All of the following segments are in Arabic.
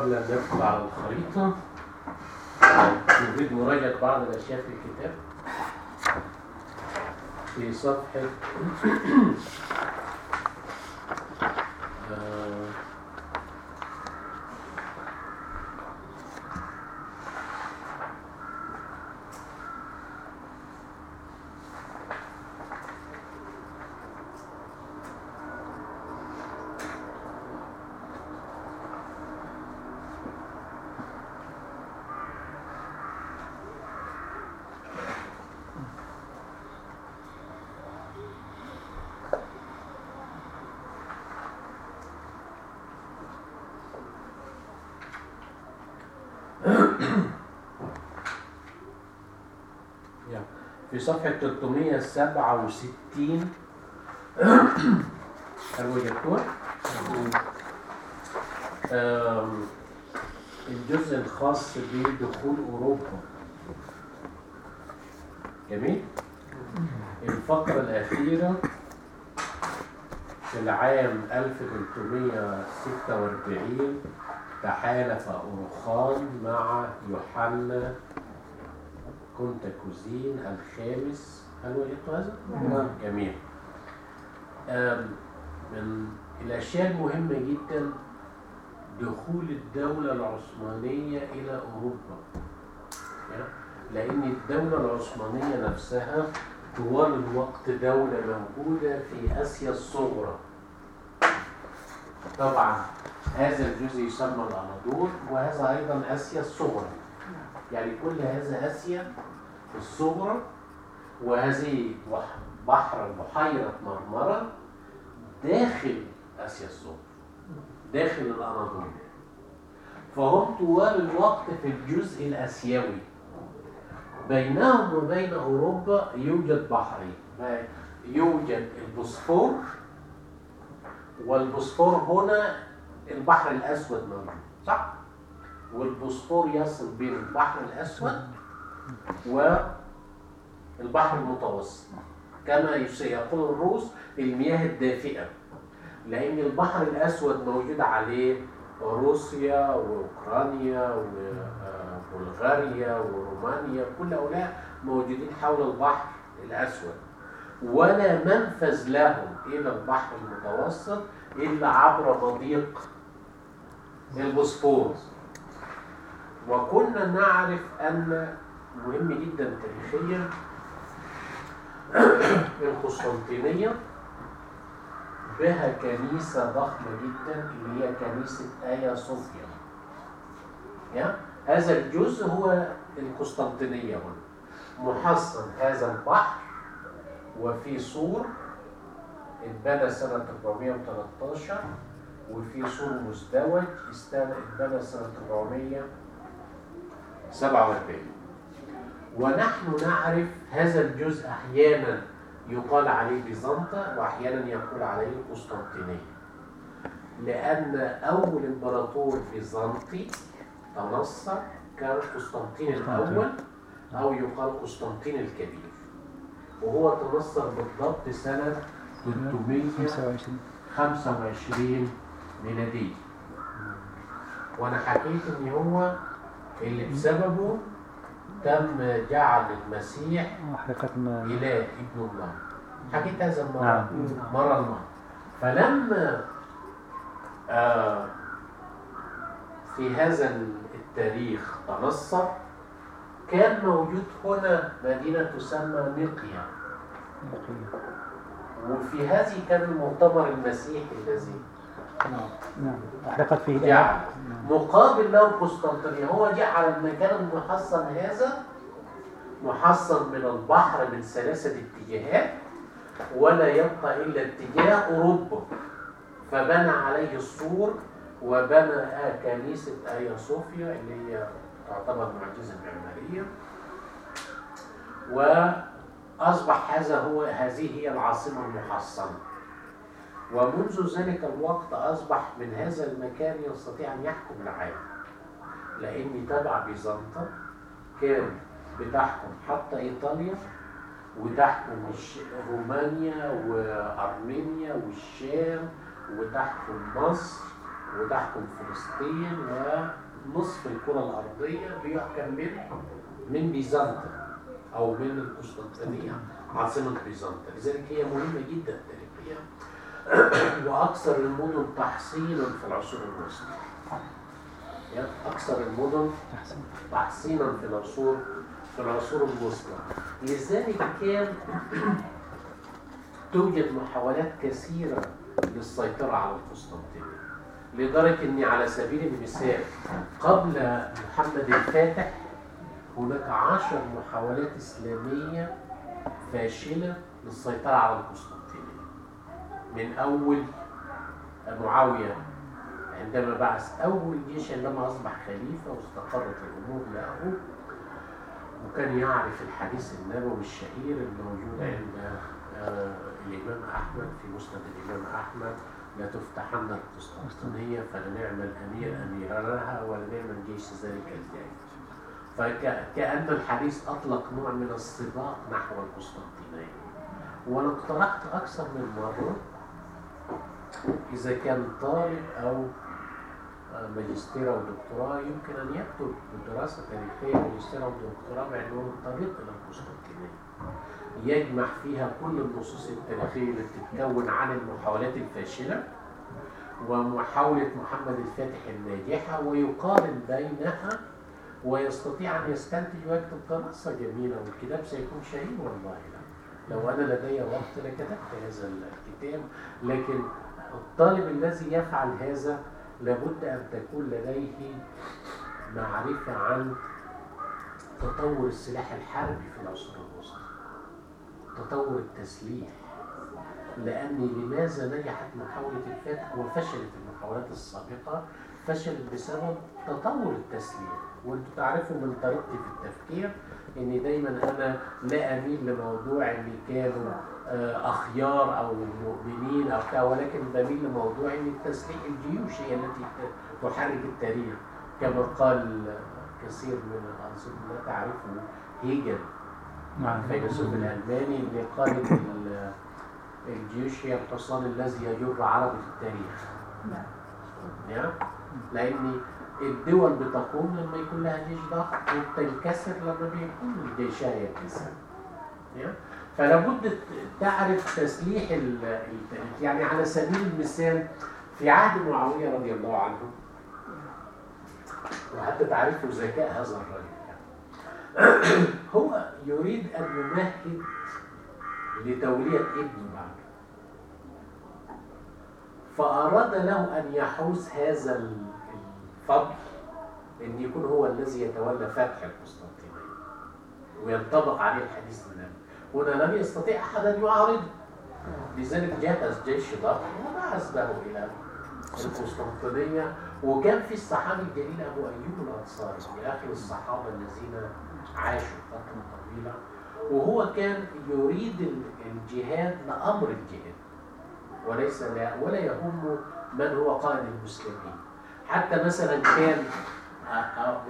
قبل أن ندخل على الخريطة. نريد مراجعة بعض الأشياء في الكتاب. في صفحة آه، يا. في صفحة 367 هل وجدتوها؟ آم، الجزء الخاص بدخول أوروبا جميل؟ الفقرة الأخيرة في العام 1346 تحالف أوروخان مع يوحنا كنت كوزين الخامس هل وجدت هذا؟ نعم. جميل من الأشياء المهمة جدا دخول الدولة العثمانية إلى أوروبا؟ لأن الدولة العثمانية نفسها طوال الوقت دولة موجودة في آسيا الصغرى طبعا هذا الجزء يسمى الأناضول وهذا أيضا آسيا الصغرى يعني كل هذا آسيا الصغرى وهذه بح- بحر بحيرة مرمرة داخل آسيا الصغرى داخل الأناضول فهم طوال الوقت في الجزء الآسيوي بينهم وبين أوروبا يوجد بحرين يوجد البوسفور والبوسفور هنا البحر الأسود موجود صح؟ والبوسفور يصل بين البحر الأسود والبحر المتوسط. كما يقول الروس المياه الدافئة لأن البحر الأسود موجود عليه روسيا وأوكرانيا وبلغاريا ورومانيا كل هؤلاء موجودين حول البحر الأسود. ولا منفذ لهم إلى البحر المتوسط إلا عبر مضيق البوسفور. وكنا نعرف أن مهم جدا تاريخيا. القسطنطينية بها كنيسة ضخمة جدا اللي هي كنيسة آيا صوفيا. يا؟ هذا الجزء هو القسطنطينية هنا. محصن هذا البحر وفي سور اتبنى سنة 413 وفي سور مزدوج اتبنى سنة 447 ونحن نعرف هذا الجزء أحيانا يقال عليه بيزنطة وأحيانا يقول عليه قسطنطينية. لأن أول إمبراطور بيزنطي تنصر كان قسطنطين الأول أو يقال قسطنطين الكبير. وهو تنصر بالضبط سنة 325 25 ميلادية. وأنا حكيت إن هو اللي بسببه تم جعل المسيح إله ابن الله. حكيت هذا المرة. نعم. مرة المرة. فلما آه في هذا التاريخ تنصر كان موجود هنا مدينة تسمى نقيا وفي هذه كان المؤتمر المسيحي الذي نعم. أحرقت فيه. جعل الآية نعم. مقابل له قسطنطينية هو جعل المكان المحصن هذا محصن من البحر من ثلاثة اتجاهات ولا يبقى إلا اتجاه أوروبا. فبنى عليه السور وبنى كنيسة آيا صوفيا اللي هي تعتبر معجزة معمارية. وأصبح هذا هو هذه هي العاصمة المحصنة. ومنذ ذلك الوقت أصبح من هذا المكان يستطيع أن يحكم العالم. لأن تبع بيزنطة كان بتحكم حتى إيطاليا وتحكم رومانيا وأرمينيا والشام وتحكم مصر وتحكم فلسطين ونصف الكرة الأرضية بيحكم من من بيزنطة أو من القسطنطينية عاصمة بيزنطة. لذلك هي مهمة جدا. وأكثر المدن تحصينا في العصور الوسطى. يعني أكثر المدن تحصينا في العصور في العصور الوسطى. لذلك كان توجد محاولات كثيرة للسيطرة على القسطنطينية. لدرجة أن على سبيل المثال قبل محمد الفاتح هناك عشر محاولات إسلامية فاشلة للسيطرة على القسطنطينية. من أول معاوية عندما بعث أول جيش عندما أصبح خليفة واستقرت الأمور له وكان يعرف الحديث النبوي الشهير الموجود عند آه، الإمام أحمد في مسند الإمام أحمد لا تفتحن القسطنطينية فلنعم الأمير أمير لها ولنعم الجيش ذلك الجيش. فكأن الحديث أطلق نوع من السباق نحو القسطنطينية. وأنا اقترحت أكثر من مرة إذا كان طالب أو ماجستير أو دكتوراه يمكن أن يكتب دراسة تاريخية ماجستير أو دكتوراه بعنوان الطريق إلى القسطنطينية يجمع فيها كل النصوص التاريخية اللي بتتكون عن المحاولات الفاشلة ومحاولة محمد الفاتح الناجحة ويقارن بينها ويستطيع أن يستنتج ويكتب دراسة جميلة والكتاب سيكون شهير والله. لو أنا لدي وقت لكتبت هذا الكتاب لكن الطالب الذي يفعل هذا لابد أن تكون لديه معرفة عن تطور السلاح الحربي في العصور الوسطى تطور التسليح لأن لماذا نجحت محاولة الفتح وفشلت المحاولات السابقة؟ فشلت بسبب تطور التسليح. وأنتم تعرفوا من طريقتي في التفكير ان دايما أنا لا أميل لموضوع ان كانوا آه، أخيار أو مؤمنين أو بتاع ولكن بميل لموضوع إن التسليح الجيوش هي التي تحرك التاريخ كما قال كثير من الاظن لا تعرفه هيجل نعم. الفيلسوف الألماني اللي قال إن ال- الجيوش هي الحصان الذي يجر عربة التاريخ. يعني لأن الدول بتقوم لما يكون لها جيش ضخم وبتنكسر لما بيكون جيشها ينكسر يعني؟ فلا بد تعرف تسليح ال- التاريخ يعني على سبيل المثال في عهد معاوية رضي الله عنه وحتى تعرفوا ذكاء هذا الرجل. هو يريد أن يمهد لتولية ابنه بعده فأراد له أن يحوز هذا الفضل أن يكون هو الذي يتولى فتح القسطنطينية وينطبق عليه الحديث النبوي هنا. لم يستطيع أحد أن يعارضه. لذلك جهز جيش ضخم وبعث به إلى القسطنطينية. وكان في الصحابي الجليل أبو أيوب الأنصاري من آخر الصحابة الذين عاشوا فترة طويلة. وهو كان يريد الجهاد لأمر الجهاد وليس لا ولا يهم من هو قائد المسلمين. حتى مثلا كان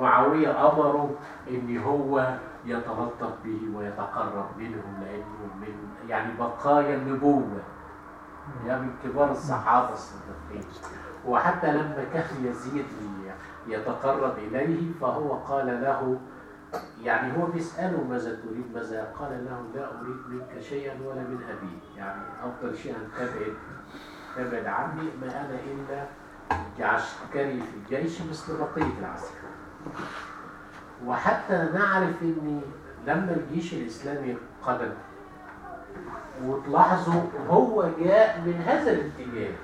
معاوية أمره إن هو يتلطف به ويتقرب منهم لأنه من يعني بقايا النبوة يعني من كبار الصحابة الصديقين. وحتى لما كان يزيد يتقرب إليه فهو قال له يعني هو بيسأله ماذا تريد ماذا؟ قال له لا أريد منك شيئا ولا من أبي. يعني أفضل شيء أن تبعد تبعد عني ما أنا إلا عسكري في الجيش مثل بقية العسكر. وحتى نعرف إن لما الجيش الإسلامي قدم وتلاحظوا هو جاء من هذا الاتجاه.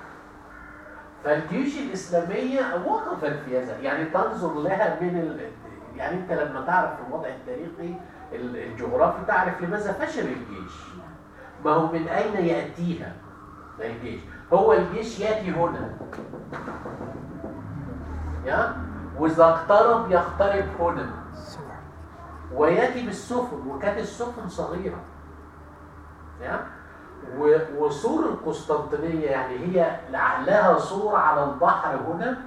فالجيوش الاسلاميه وقفت في هذا يعني تنظر لها من ال... يعني أنت لما تعرف الوضع التاريخي الجغرافي تعرف لماذا فشل الجيش. ما هو من أين يأتيها الجيش. هو الجيش ياتي هنا. يا؟ وإذا اقترب يقترب هنا. ويأتي بالسفن وكانت السفن صغيرة. يا؟ وسور القسطنطينية يعني هي لها سور على البحر هنا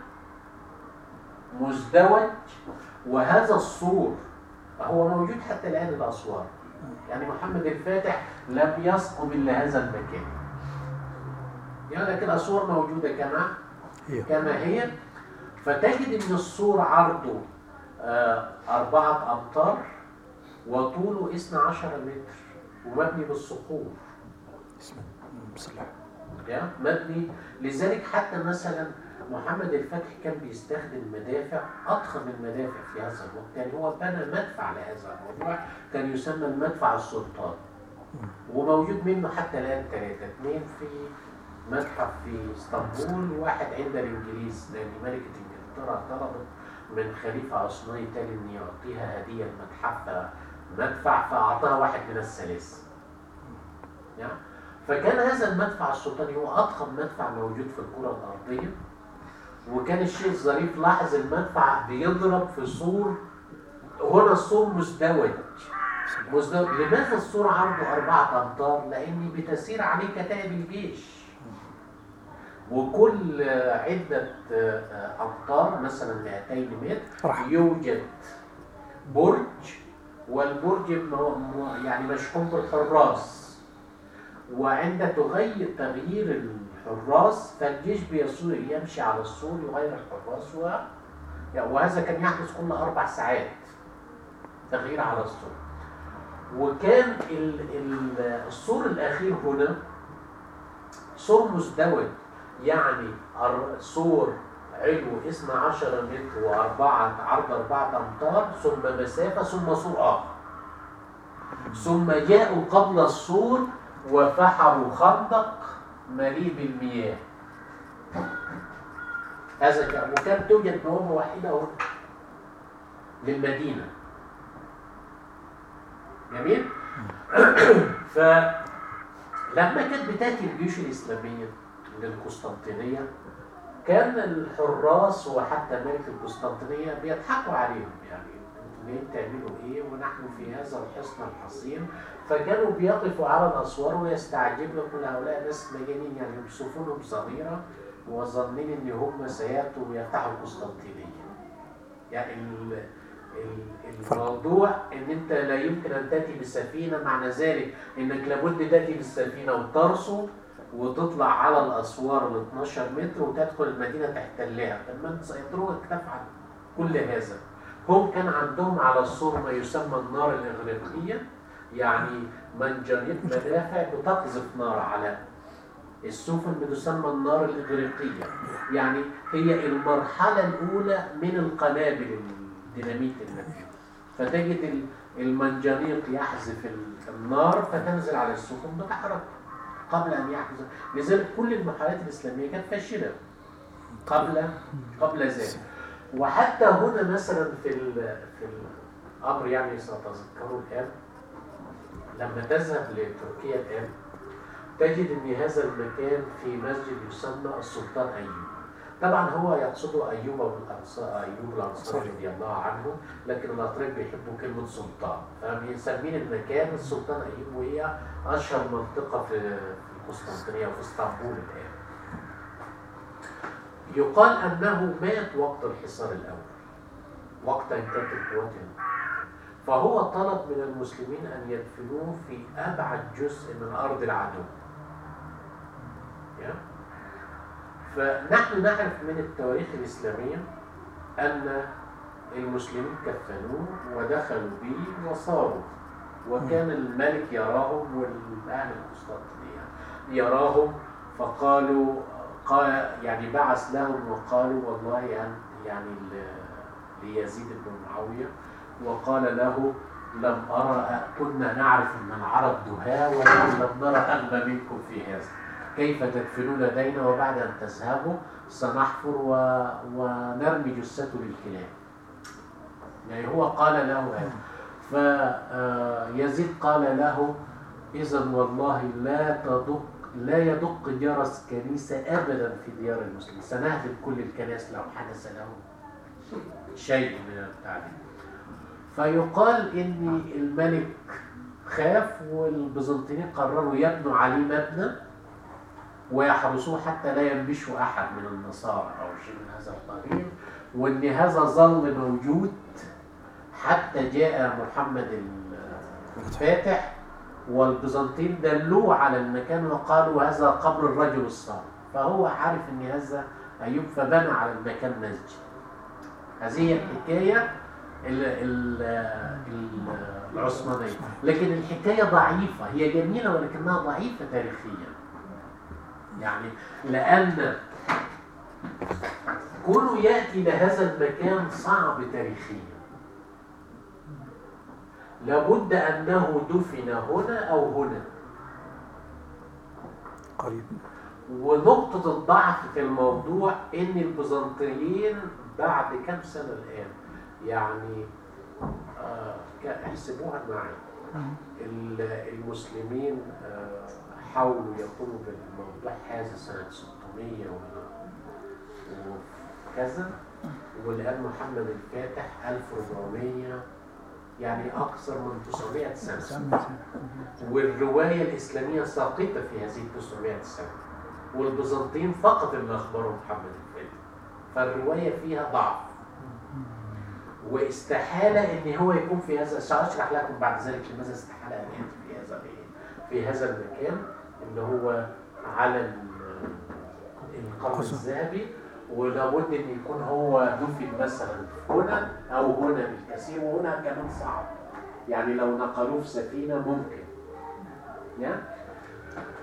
مزدوج. وهذا السور هو موجود حتى الآن الاسوار يعني محمد الفاتح لم يسقم إلا هذا المكان. يعني لكن الاسوار موجودة كما أيوه. كما هي. فتجد إن السور عرضه آه، أربعة أمتار وطوله 12 متر ومبني بالصخور. مبني. لذلك حتى مثلا محمد الفتح كان بيستخدم مدافع أضخم المدافع في هذا الوقت. يعني هو بنى مدفع لهذا الموضوع. كان يسمى المدفع السلطان. وموجود منه حتى الآن ثلاثة اثنين في متحف في اسطنبول وواحد عند الإنجليز لأن ملكة إنجلترا طلبت من خليفة عثماني تاني أن يعطيها هديه متحفها مدفع فأعطاها واحد من الثلاثه يعني فكان هذا المدفع السلطاني هو أضخم مدفع موجود في الكرة الأرضية. وكان الشيء الظريف لاحظ المدفع بيضرب في سور هنا السور مزدوج مزدوج لماذا السور عرضه أربعة أمتار؟ لأن بتسير عليه كتائب الجيش. وكل عدة أمتار مثلا 200 متر. يوجد برج والبرج يعني مشحون بالحراس. وعند تغير تغيير الحراس فالجيش بيسوق يمشي على السور يغير الحراس و... يعني وهذا كان يحدث كل أربع ساعات تغيير على السور وكان ال... ال... السور الأخير هنا سور مزدوج يعني سور علو 12 متر وأربعة عرض أربعة أمتار ثم مسافة ثم سور آخر. ثم جاءوا قبل السور وحفروا خندق مليء بالمياه. هذا كان وكانت توجد بوابة واحدة هنا للمدينة. جميل؟ فلما كانت بتأتي الجيوش الإسلامية للقسطنطينية. كان الحراس وحتى ملك القسطنطينية بيضحكوا عليهم يعني أنتوا جايين تعملوا إيه ونحن في هذا الحصن الحصين؟ فكانوا بيقفوا على الأسوار ويستعجبوا كل هؤلاء ناس مجانين يعني سفنهم صغيرة وظنين إن هم سيأتوا ويفتحوا القسطنطينية. يعني ال- ال- الموضوع إن أنت لا يمكن أن تأتي بسفينة معنى ذلك إنك لابد تأتي بالسفينة وترسو وتطلع على الأسوار ال 12 متر وتدخل المدينة تحتلها طب ما انت سيطروك تفعل كل هذا. هم كان عندهم على السور ما يسمى النار الإغريقية يعني منجنيق مدافع بتقذف نار على السفن بتسمى النار الإغريقية. يعني هي المرحلة الأولى من القنابل الديناميت النبي فتجد ال- المنجنيق يحذف ال- النار فتنزل على السفن بتحرك قبل أن يحدث. لذلك كل المحاولات الإسلامية كانت فاشلة. قبل قبل ذلك. وحتى هنا مثلا في في الأمر يعني سأتذكره الآن لما تذهب لتركيا الآن تجد إن هذا المكان في مسجد يسمى السلطان أيوب. طبعا هو يقصد أيوب بن الانصار أيوب الأنصاري رضي الله عنه لكن الاتراك بيحبوا كلمة سلطان. فبيسمين المكان السلطان أيوب وهي أشهر منطقة في في القسطنطينية وفي إسطنبول الآن. يقال أنه مات وقت الحصار الأول وقت ان كانت القوات فهو طلب من المسلمين أن يدفنوه في أبعد جزء من أرض العدو. يا؟ فنحن نعرف من التواريخ الإسلامية أن المسلمين كفنوه ودخلوا به وصاروا وكان الملك يراهم والأهل القسطنطينية يراهم فقالوا قال يعني بعث لهم وقالوا والله يعني ليزيد بن معاوية وقال له لم أرى كنا نعرف أن العرب دهاء ولكن لم نرى أغنى منكم في هذا. كيف تدفنون دينا وبعد أن تذهبوا؟ سنحفر و... ونرمي جثته للكلاب يعني هو قال له هذا. فيزيد قال له إذا والله لا تدق لا يدق جرس كنيسة أبدا في ديار المسلمين. سنهدم كل الكنائس لو حدث له شيء من التعليم. فيقال إن الملك خاف والبيزنطيين قرروا يبنوا عليه مبنى. ويحرسوه حتى لا ينبشه أحد من النصارى أو شيء من هذا القبيل وإن هذا ظل موجود حتى جاء محمد الفاتح والبيزنطيين دلوه على المكان وقالوا هذا قبر الرجل الصالح. فهو عارف إن هذا أيوب فبنى على المكان مسجد. هذه هي الحكاية ال- ال- ال- العثمانية لكن الحكاية ضعيفة هي جميلة ولكنها ضعيفة تاريخيا. يعني لأن كونه يأتي لهذا المكان صعب تاريخيا. لابد أنه دفن هنا أو هنا. قريب. ونقطة الضعف في الموضوع إن البيزنطيين بعد كم سنة الآن يعني آه احسبوها معي. ال- المسلمين آه حاولوا يقوموا بالموضوع هذا سنة 600 و- وكذا والآن محمد الفاتح 1400 يعني أكثر من 900 سنة. والرواية الإسلامية ساقطة في هذه ال 900 سنة. والبيزنطيين فقط اللي أخبروا محمد الفاتح. فالرواية فيها ضعف. واستحالة إن هو يكون في هذا سأشرح لكم بعد ذلك لماذا استحالة أن يأتي في هذا؟ في هذا المكان. اللي هو على ال- القرن الذهبي ولابد أن يكون هو دفن مثلا هنا أو هنا بالكثير وهنا كمان صعب. يعني لو نقلوه في سفينة ممكن. يا؟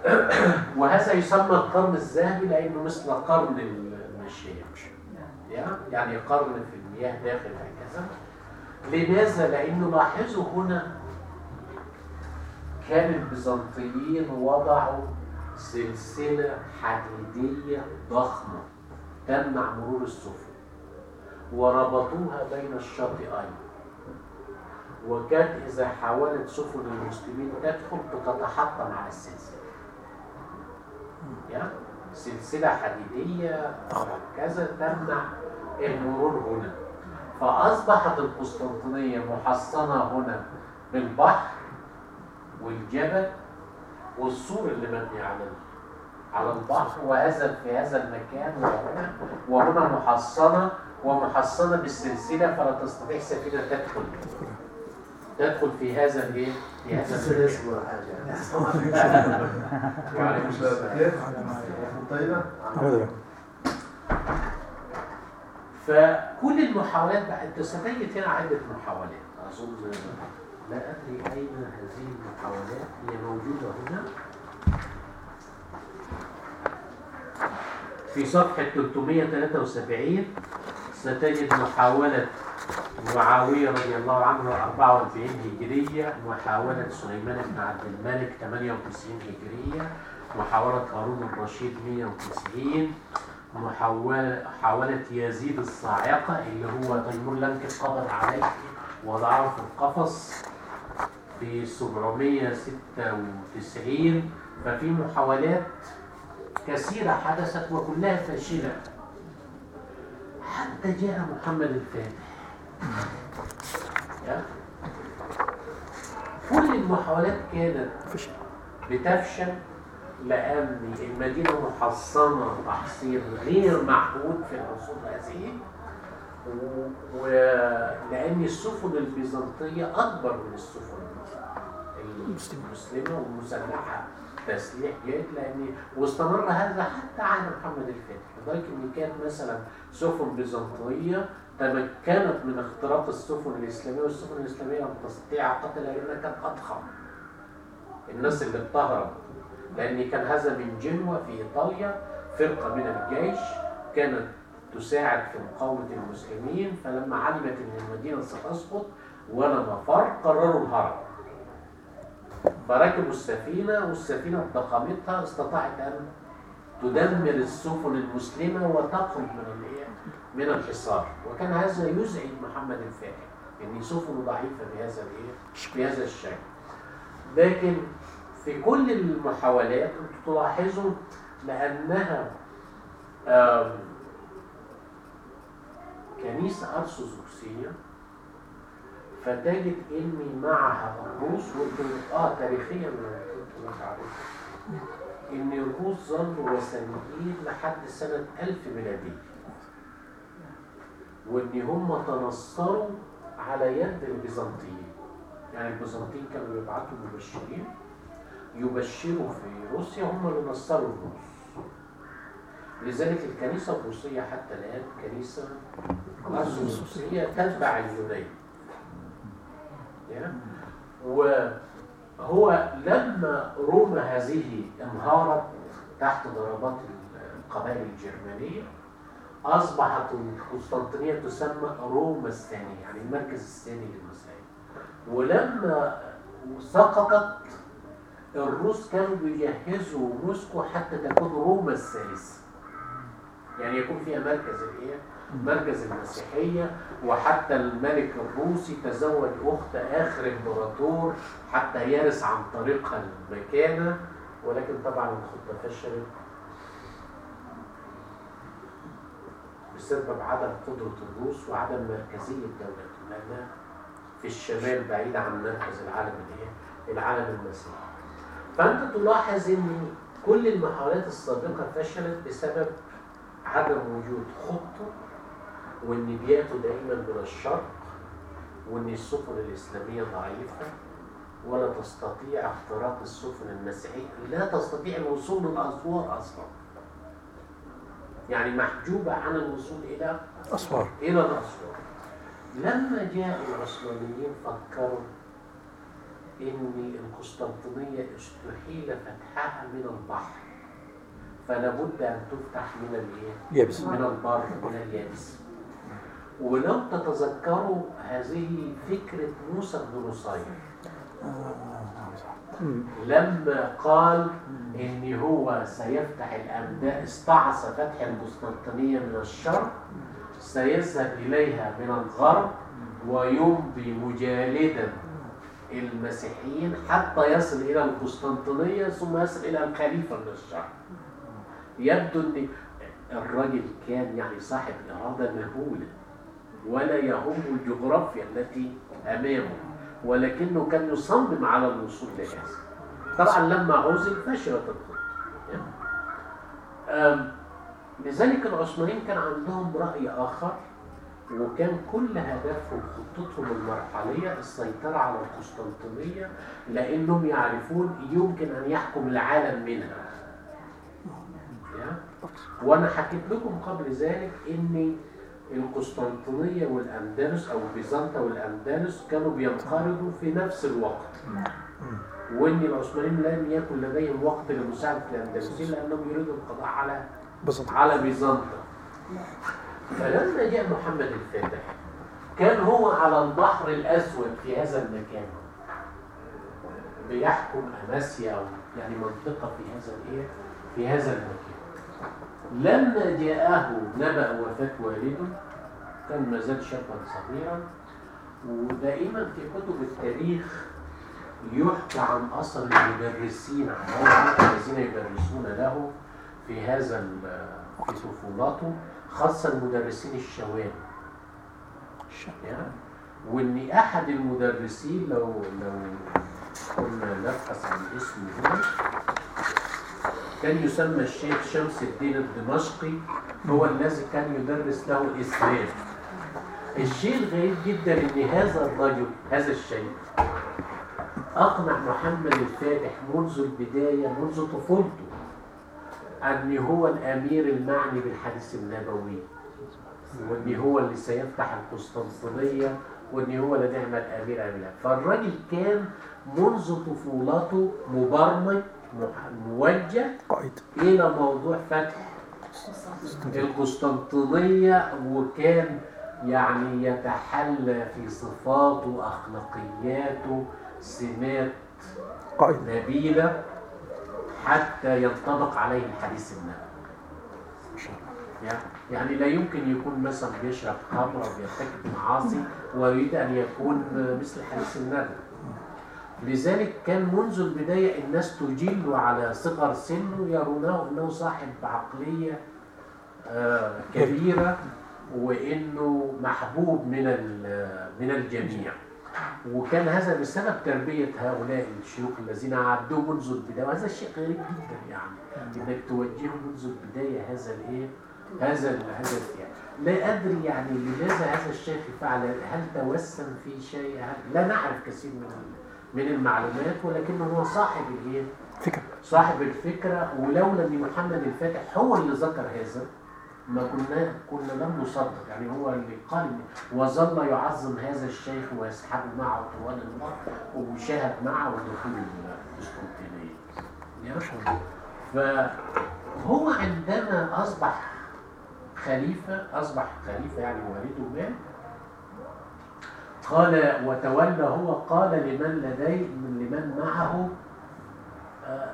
وهذا يسمى القرن الذهبي لأنه مثل قرن المشية يا؟ يعني قرن في المياه داخل هكذا. لماذا؟ لأنه لاحظوا هنا كان البيزنطيين وضعوا سلسلة حديدية ضخمة تمنع مرور السفن وربطوها بين الشاطئين وكانت إذا حاولت سفن المسلمين تدخل بتتحطم على السلسلة. يا سلسلة حديدية كذا تمنع المرور هنا. فأصبحت القسطنطينية محصنة هنا بالبحر والجبل والسور اللي مبني على على البحر وهذا في هذا المكان وهنا وهنا محصنة ومحصنة بالسلسلة فلا تستطيع سفينة تدخل تدخل في هذا الايه؟ في هذا المكان وعليكم السلام. كيف؟ طيبة؟ هذا فكل المحاولات بقى انت ستجد هنا عدة محاولات أظن لا أدري أين هذه المحاولات هي موجودة هنا. في صفحة 373 ستجد محاولة معاوية رضي الله عنه 44 هجرية محاولة سليمان بن عبد الملك 98 هجرية محاولة هارون الرشيد 190 محاولة يزيد الصاعقة اللي هو تيمور لنك قبض عليه وضعه في القفص. في 796 ففي محاولات كثيرة حدثت وكلها فاشلة. حتى جاء محمد الفاتح؟ كل المحاولات كانت فشل بتفشل لأن المدينة محصنة تحصين غير معهود في العصور هذه ولأن السفن البيزنطية أكبر من السفن. المسلمة والمسلحة تسليح جيد لأن واستمر هذا حتى على محمد الفاتح لذلك إن كان مثلا سفن بيزنطية تمكنت من اختراق السفن الإسلامية والسفن الإسلامية لم تستطيع قتل لأنها كانت أضخم. الناس اللي اتطهرت. لأن كان هذا من جنوة في إيطاليا فرقة من الجيش كانت تساعد في مقاومة المسلمين فلما علمت أن المدينة ستسقط ولا مفر قرروا الهرب فركبوا السفينة والسفينة بضخامتها استطاعت أن تدمر السفن المسلمة وتخرج من الايه؟ من الحصار وكان هذا يزعج محمد الفاتح ان سفنه ضعيفة بهذا الايه؟ بهذا الشكل لكن في كل المحاولات أنتم تلاحظوا لأنها آم، كنيسة أرثوذكسية فتجد ان معها الروس آه تاريخيا كنت مش عارف إن الروس ظلوا وثنيين لحد سنة 1000 ميلادية. وإن هم تنصروا على يد البيزنطيين. يعني البيزنطيين كانوا بيبعتوا مبشرين يبشروا في روسيا هم اللي نصروا الروس. لذلك الكنيسة الروسية حتى الآن كنيسة أرثوذكسية تتبع اليونان؟ وهو لما روما هذه انهارت تحت ضربات القبائل الجرمانية أصبحت القسطنطينية تسمى روما الثانية يعني المركز الثاني للمسيحية ولما سقطت الروس كانوا بيجهزوا موسكو حتى تكون روما الثالثة يعني يكون فيها مركز الإيه؟ مركز المسيحية وحتى الملك الروسي تزوج أخت آخر إمبراطور حتى يرث عن طريقها المكانة ولكن طبعا الخطة فشلت بسبب عدم قدرة الروس وعدم مركزية دولتهم لأنها في الشمال بعيد عن مركز العالم الايه؟ العالم المسيحي. فأنت تلاحظ إن كل المحاولات السابقة فشلت بسبب عدم وجود خطة وإن بيأتوا دائما من الشرق وإن السفن الإسلامية ضعيفة ولا تستطيع اختراق السفن المسيحية. لا تستطيع الوصول للأسوار أصلا. يعني محجوبة عن الوصول إلى أسوار. إلى الأسوار. لما جاء العثمانيين فكروا إن القسطنطينية استحيل فتحها من البحر. فلا بد أن تفتح من الإيه؟ يبس من البر من اليابس. ولو تتذكروا هذه فكرة موسى بن نصير. لما قال ان هو سيفتح الامداء استعصى فتح القسطنطينية من الشرق سيذهب إليها من الغرب ويمضي مجالدا المسيحيين حتى يصل إلى القسطنطينية ثم يصل إلى الخليفة من الشرق. يبدو إن الرجل كان يعني صاحب إرادة مهولة. ولا يهم الجغرافيا التي أمامه ولكنه كان يصمم على الوصول لهذا. طبعا لما عزل فشلت الخطه أم، لذلك العثمانيين كان عندهم رأي آخر وكان كل هدفهم خطتهم المرحلية السيطرة على القسطنطينية لأنهم يعرفون يمكن أن يحكم العالم منها. يا؟ وأنا حكيت لكم قبل ذلك ان القسطنطينية والأندلس أو بيزنطة والأندلس كانوا بينقرضوا في نفس الوقت. وإن العثمانيين لم يكن لديهم وقت لمساعدة الأندلسيين لأنهم يريدوا القضاء على بالضبط على بيزنطة. فلما جاء محمد الفاتح كان هو على البحر الأسود في هذا المكان. بيحكم أماسيا أو يعني منطقة في هذا الإيه؟ في هذا المكان. لما جاءه نبأ وفاة والده كان ما زال شابا صغيرا ودائما في كتب التاريخ يحكى عن أثر المدرسين عليه الذين يدرسون له في هذا في طفولته خاصة المدرسين الشوام. يعني وإن أحد المدرسين لو لو كنا نبحث عن اسمه هنا كان يسمى الشيخ شمس الدين الدمشقي هو الذي كان يدرس له الإسلام الشيء الغريب جدا إن هذا الرجل هذا الشيخ أقنع محمد الفاتح منذ البداية منذ طفولته ان هو الأمير المعني بالحديث النبوي وان هو اللي سيفتح القسطنطينية وان هو اللي نعم الأمير امير فالراجل كان منذ طفولته مبرمج موجه قائد. إلى موضوع فتح القسطنطينية وكان يعني يتحلى في صفاته وأخلاقياته سمات قائد. نبيلة حتى ينطبق عليه الحديث النبوي. يعني- يعني لا يمكن يكون مثلا بيشرب خمر أو بيرتكب معاصي ويريد أن يكون مثل حديث النبي لذلك كان منذ البداية الناس تجل على صغر سنه يرونه إنه صاحب عقلية آه، كبيرة وإنه محبوب من من الجميع. وكان هذا بسبب تربية هؤلاء الشيوخ الذين عدوا منذ البداية. وهذا شيء غريب جدا يعني إنك توجهه منذ البداية هذا الإيه؟ هذا هذا ال- لا أدري يعني لماذا هذا الشيخ فعل هل توسم في شيء؟ هل لا نعرف كثير من من المعلومات ولكنه هو صاحب الإيه؟ فكرة. صاحب الفكرة ولولا ان محمد الفاتح هو اللي ذكر هذا. ما كنا كنا لم نصدق. يعني هو اللي قال وظل يعظم هذا الشيخ ويسحب معه طوال النهار ويشاهد معه دخول القسطنطينية فهو عندما أصبح خليفة أصبح خليفة يعني والده مات قال وتولى هو قال لمن لديه من لمن معه آه،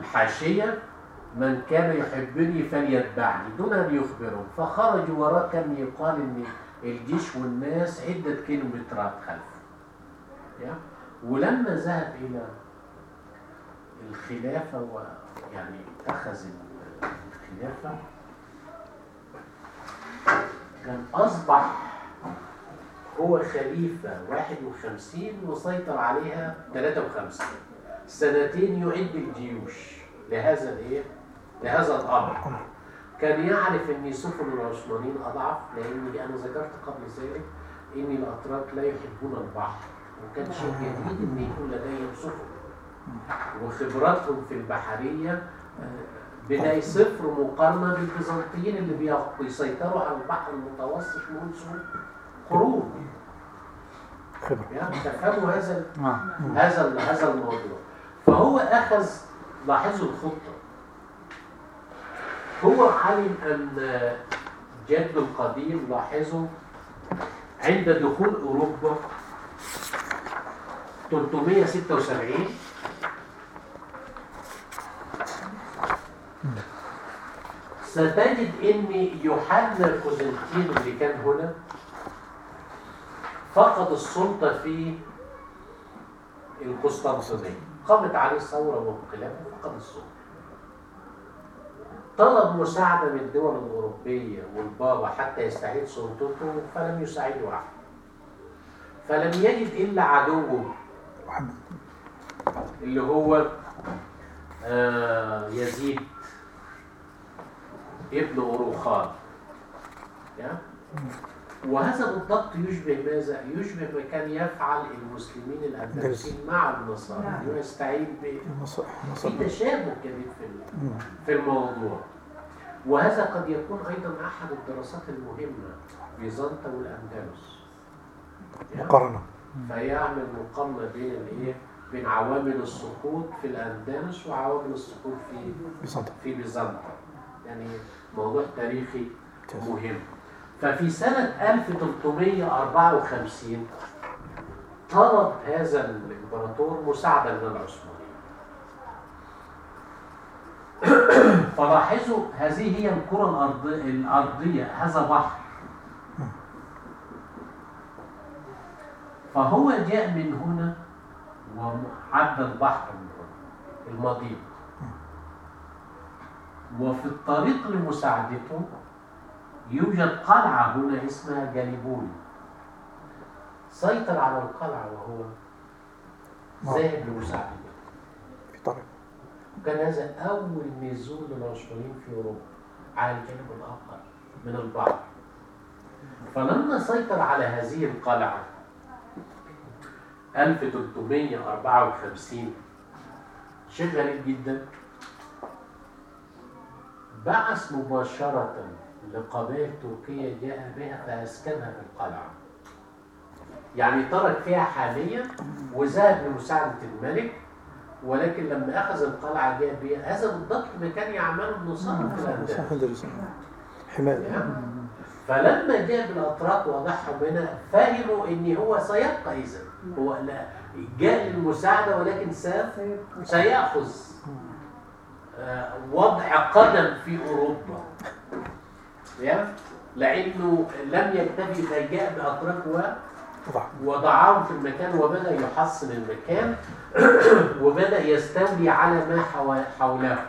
الحاشية من كان يحبني فليتبعني. دون أن يخبرهم. فخرجوا وراه كان يقال إن الجيش والناس عدة كيلومترات خلفه؟ ولما ذهب إلى الخلافة ويعني اتخذ الخلافة كان أصبح هو خليفة 51 وسيطر عليها 53 سنتين يعد الجيوش. لهذا الإيه؟ لهذا الأمر. كان يعرف ان سفن العثمانيين أضعف لأن أنا ذكرت قبل ذلك ان الأتراك لا يحبون البحر. وكان شيء جديد إن يكون لديهم سفن. وخبراتهم في البحرية آه، بداية صفر مقارنة بالبيزنطيين اللي بي- بيسيطروا على البحر المتوسط منذ قرون يعني تفهموا هذا نعم هذا هذا الموضوع. فهو أخذ لاحظوا الخطة. هو علم أن جد القديم لاحظوا عند دخول أوروبا 376 ستجد ان يوحنا كوزنتين اللي كان هنا. فقد السلطة في القسطنطينية. قامت عليه ثورة وانقلاب وفقد السلطة. طلب مساعدة من الدول الأوروبية والبابا حتى يستعيد سلطته فلم يساعده أحد فلم يجد إلا عدوه اللي هو آه يزيد ابن أوروخان؟ وهذا بالضبط يشبه ماذا؟ يشبه ما كان يفعل المسلمين الأندلسيين مع النصارى نعم. يستعين في تشابه كبير في. في الموضوع وهذا قد يكون أيضا أحد الدراسات المهمة بيزنطة والأندلس؟ مقارنة فيعمل مقارنة بين الايه؟ بين عوامل السقوط في الأندلس وعوامل السقوط في بيصدق في بيزنطة يعني موضوع تاريخي. مهم ففي سنة 1354 طلب هذا الإمبراطور مساعدة من العثمانيين فلاحظوا هذه هي الكرة الأرض- الأرضية هذا بحر. فهو جاء من هنا وعدى البحر المضيق. وفي الطريق لمساعدته يوجد قلعة هنا اسمها جاليبولي. سيطر على القلعة وهو ذاهب لمساعدته في طريق كان هذا أول نزول للعثمانيين في أوروبا على الجانب الآخر من البحر. فلما سيطر على هذه القلعة 1354 شيء غريب جدا. بعث مباشرة لقبائل تركية جاء بها فأسكنها في القلعة. يعني ترك فيها حاليا وذهب لمساعدة الملك ولكن لما أخذ القلعة جاء بها هذا بالضبط ما كان يعمله النصارى في الأندلس. صح أندلس حماية. فلما جاء بالاتراك وضعهم هنا فهموا ان هو سيبقى اذا هو لا جاء للمساعدة ولكن سيأخذ آه، وضع قدم في أوروبا. يا لأنه لم يكتفي فجاء باتراك و وضع وضعهم في المكان وبدأ يحصن المكان وبدأ يستولي على ما حوله.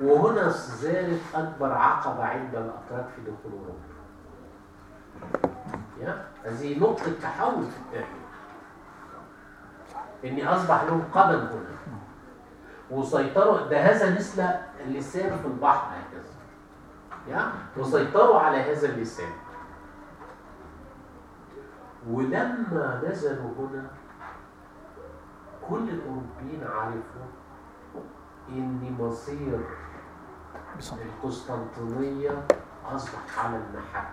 وهنا زالت أكبر عقبة عند الأتراك في دخول أوروبا يا هذه نقطة تحول في التاريخ إن أصبح لهم قدم هنا. وسيطروا ده هذا مثل اللسان في البحر. هكذا يا؟ وسيطروا على هذا اللسان. ولما نزلوا هنا كل الأوروبيين عرفوا إن مصير القسطنطينية أصبح على المحك.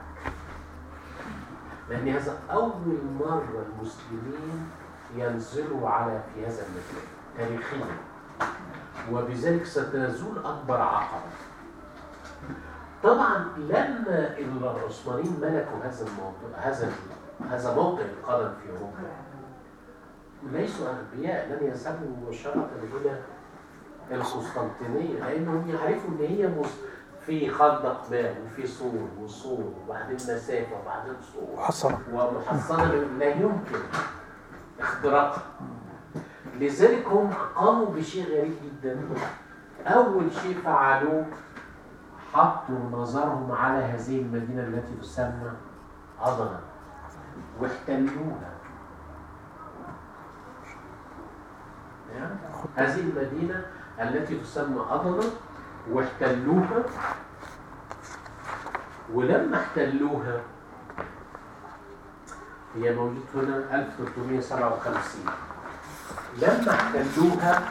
لأن هذا أول مرة المسلمين ينزلوا على في هذا المكان تاريخيا. وبذلك ستزول أكبر عقبة. طبعا لما العثمانيين ملكوا هذا الموضوع هذا هذا موطن القدم في أوروبا ليسوا أغبياء لن يذهبوا مباشرة إلى القسطنطينية لأنهم يعرفوا إن هي في خندق ماء وفي سور وسور وبعدين مسافة وبعدين سور محصنة ومحصنة لا يمكن اختراقها لذلك هم قاموا بشيء غريب جدا. أول شيء فعلوه حطوا نظرهم على هذه المدينة التي تسمى أضنا واحتلوها؟ هذه المدينة التي تسمى أضنا واحتلوها. ولما احتلوها هي موجود هنا 1357 لما احتلوها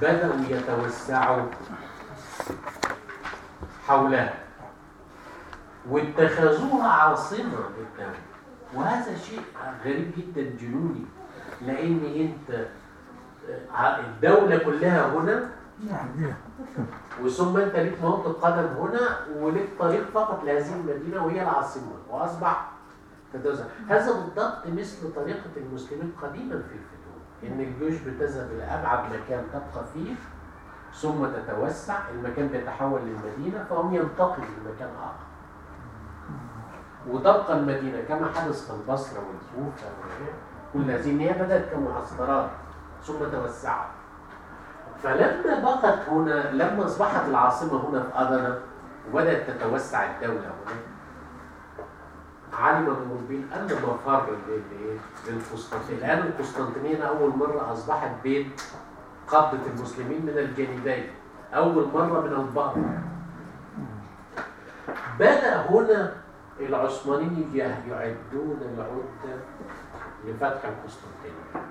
بدأوا يتوسعوا حولها. واتخذوها عاصمة للدولة وهذا شيء غريب جدا جنوني لأن أنت آه، الدولة كلها هنا. وثم أنت ليك موطن قدم هنا وليك طريق فقط لهذه المدينة وهي العاصمة. وأصبح تتوزع. هذا بالضبط مثل طريقة المسلمين قديما في الفتوح إن الجيوش بتذهب إلى ابعد مكان تبقى فيه ثم تتوسع المكان بيتحول للمدينة فهم ينتقلوا لمكان آخر. وتبقى المدينة كما حدث في البصرة والكوفه وغيرها كل هذه إن هي بدأت كمعسكرات ثم توسعت. فلما بقت هنا لما أصبحت العاصمة هنا في ادنا وبدأت تتوسع الدولة هنا علم المربين أن مفر لل- للقسطنطينيه الان القسطنطينيه أول مرة أصبحت بين قبضة المسلمين من الجانبين. أول مرة من البر بدأ هنا العثمانيين يعدون العدة لفتح القسطنطينية.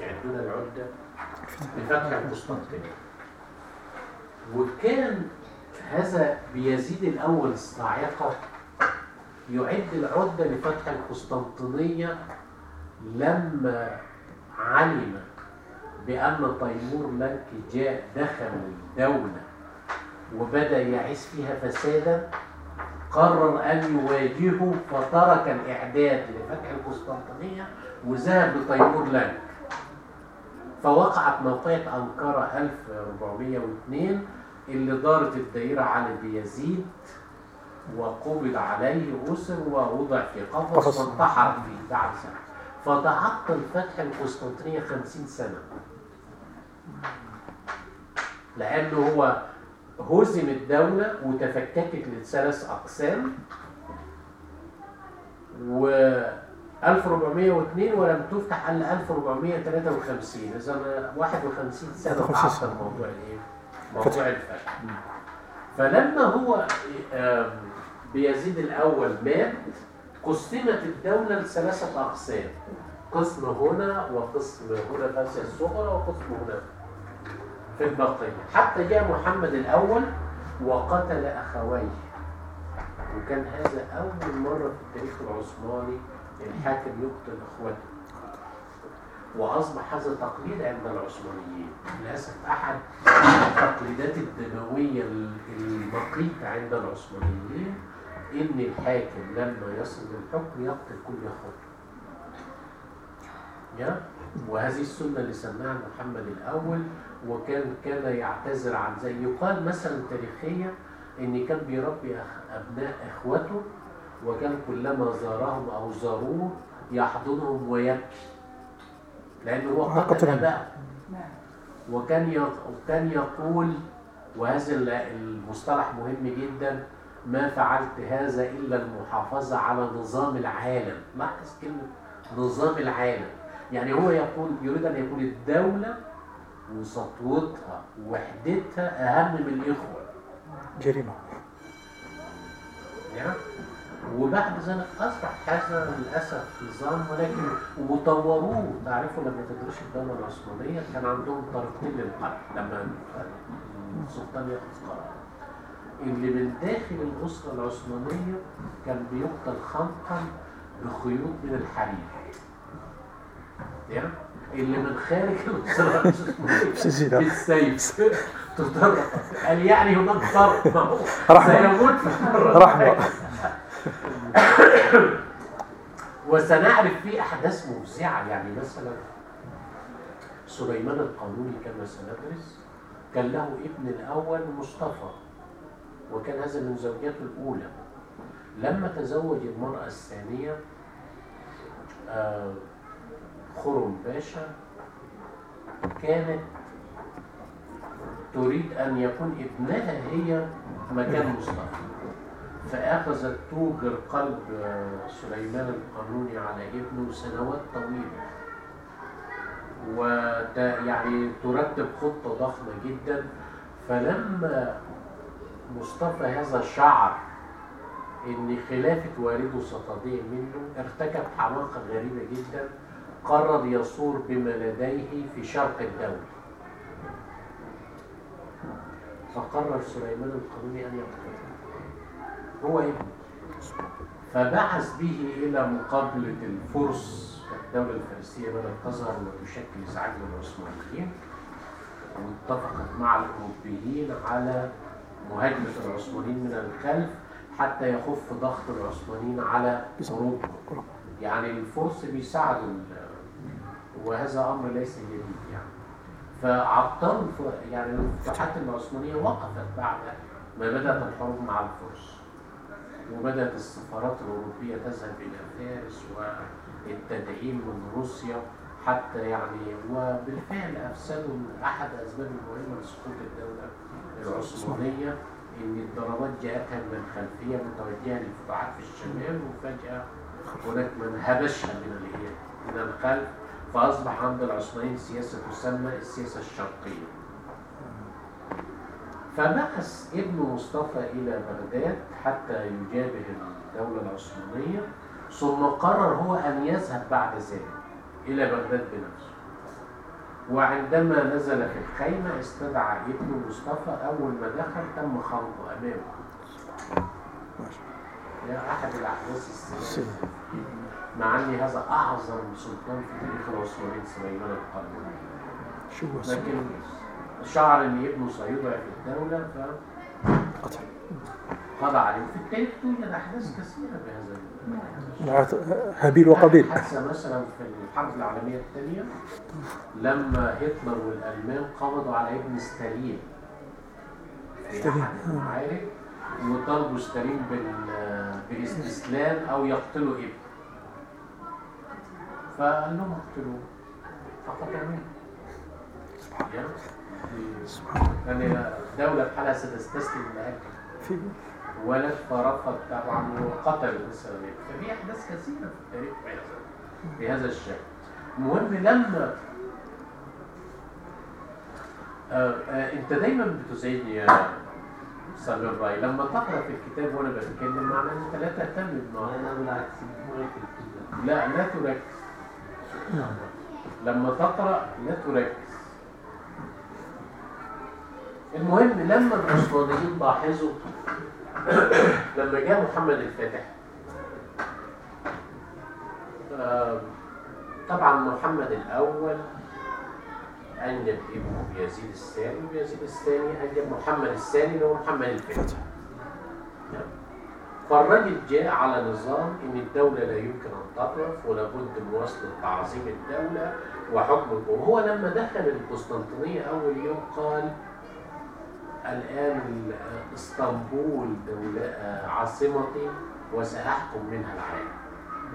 يعدون العدة لفتح القسطنطينية. وكان هذا بيزيد الأول الصاعقة. يعد العدة لفتح القسطنطينية لما علم بأن تيمور لنك جاء دخل الدولة وبدأ يعيش فيها فسادا قرر أن يواجهه فترك الإعداد لفتح القسطنطينية وذهب لتيمور لنك فوقعت موقعة أنقرة 1402 اللي دارت الدائرة على بيزيد وقبض عليه أسر ووضع في قفص قفص. وانتحر فيه بعد سنة. فتعطل فتح القسطنطينية 50 سنة. لأنه هو هزم الدولة وتفككت لثلاث أقسام. و 1402 ولم تفتح الا 1453 إذا 51 سنه 51 تعطل. موضوع الايه؟ موضوع الفتح فلما هو بيزيد الأول مات قسمت الدولة لثلاثة أقسام. قسم هنا وقسم هنا في اسيا الصغرى وقسم هنا. في البقيه حتى جاء محمد الأول وقتل أخويه. وكان هذا أول مرة في التاريخ العثماني الحاكم يقتل إخوته. وأصبح هذا تقليد عند العثمانيين. للأسف أحد التقليدات الدموية المقيتة عند العثمانيين إن الحاكم لما يصل للحكم يقتل كل إخوته. وهذه السنة اللي سماها محمد الأول وكان كان يعتذر عن زي يقال مثلا تاريخيا إن كان بيربي أبناء اخوته وكان كلما زارهم أو زاروه يحضنهم ويبكي. لأنه هو قتل قتلهم. ابائهم وكان وكان يقول وهذا ال- المصطلح مهم جدا ما فعلت هذا إلا المحافظة على نظام العالم. لاحظ كلمة نظام العالم. يعني هو يقول يريد أن يكون الدولة وسطوتها ووحدتها أهم من الإخوة. جريمة. يعني وبعد ذلك أصبح هذا للأسف نظام ولكن وطوروه. تعرفوا لما تدرس الدولة العثمانية كان عندهم طريقتين للقتل لما السلطان يأخذ قرار. اللي من داخل الأسرة العثمانية كان بيقتل خنقا بخيوط من الحرير. يعني اللي من خارج. بالسيف تضرب قال يعني هناك رحمة. سيموت رحمة. وسنعرف فيه أحداث مفزعة. يعني مثلا سليمان القانوني كما سندرس. كان له ابن الأول مصطفى. وكان هذا من زوجاته الأولى. لما تزوج المرأة الثانية آه، خرم باشا كانت تريد أن يكون ابنها هي مكان مصطفى. فأخذت توجر قلب آه، سليمان القانوني على ابنه سنوات طويلة. يعني ترتب خطة ضخمة جدا. فلما مصطفى هذا شعر إن خلافة والده ستضيع منه ارتكب حماقة غريبة جدا. قرر يصور بما لديه في شرق الدولة. فقرر سليمان القانوني أن يقتله. هو ابنه فبعث به إلى مقابلة الفرس الدولة الفارسية بدأت تظهر وتشكل ازعاج للعثمانيين واتفقت مع الأوروبيين على مهاجمة العثمانيين من الخلف حتى يخف ضغط العثمانيين على أوروبا. يعني الفرس بيساعدوا وهذا أمر ليس جديد يعني فعطلوا يعني الفتوحات العثمانية وقفت بعد ما بدأت الحروب مع الفرس وبدأت السفارات الأوروبية تذهب إلى فارس والتدعيم من روسيا حتى يعني وبالفعل أفسدوا أحد أسباب المهمة لسقوط الدولة العثمانية إن الضربات جاءتها من الخلفية متوجهة للفتوحات في الشمال وفجأة هناك من هبشها؟ من الخلف فأصبح عند العثمانيين سياسة تسمى السياسة الشرقية. فبعث ابن مصطفى إلى بغداد حتى يجابه الدولة العثمانية ثم قرر هو أن يذهب بعد ذلك إلى بغداد بنفسه. وعندما نزل في الخيمة استدعى ابن مصطفى أول ما دخل تم خلطه أمامه. ده أحد الأحداث السيئة مع أن هذا أعظم سلطان في تاريخ العثمانيين سليمان القانوني شو؟ لكن شعر أن ابنه سيضعف الدولة قتل فقضى عليه. في التاريخ توجد أحداث كثيرة بهذا هابيل وقابيل حادثه مثلا في الحرب العالمية الثانية لما هتلر والألمان قبضوا على ابن ستالين. ستالين، وطالبوا ستالين بال- بالإستسلام أو يقتلوا ابنه. فقال لهم اقتلوه فقتلوه يعني يعني دولة بحالها ستستسلم لأجل في ولد فرفض طبعا وقتل مثلا ففي أحداث كثيرة في التاريخ بهذا- الشكل. المهم لما آه آه أنت دايما بتزعجني يا سامر راي لما تقرأ في الكتاب وأنا بتكلم معناه ان أنت لا تهتم بما لا بالعكس مركز جدا لا لا تركز لما تقرأ لا تركز المهم لما العثمانيين لاحظوا لما جاء محمد الفاتح طبعا محمد الأول أنجب ابنه بيزيد الثاني ويزيد الثاني أنجب محمد الثاني اللي هو محمد الفاتح. فالراجل جاء على نظام إن الدولة لا يمكن أن تضعف ولابد من وصل تعظيم الدولة وحكم الجمهور هو لما دخل القسطنطينية أول يوم قال الآن ال- إسطنبول دولة عاصمتي وسأحكم منها العالم.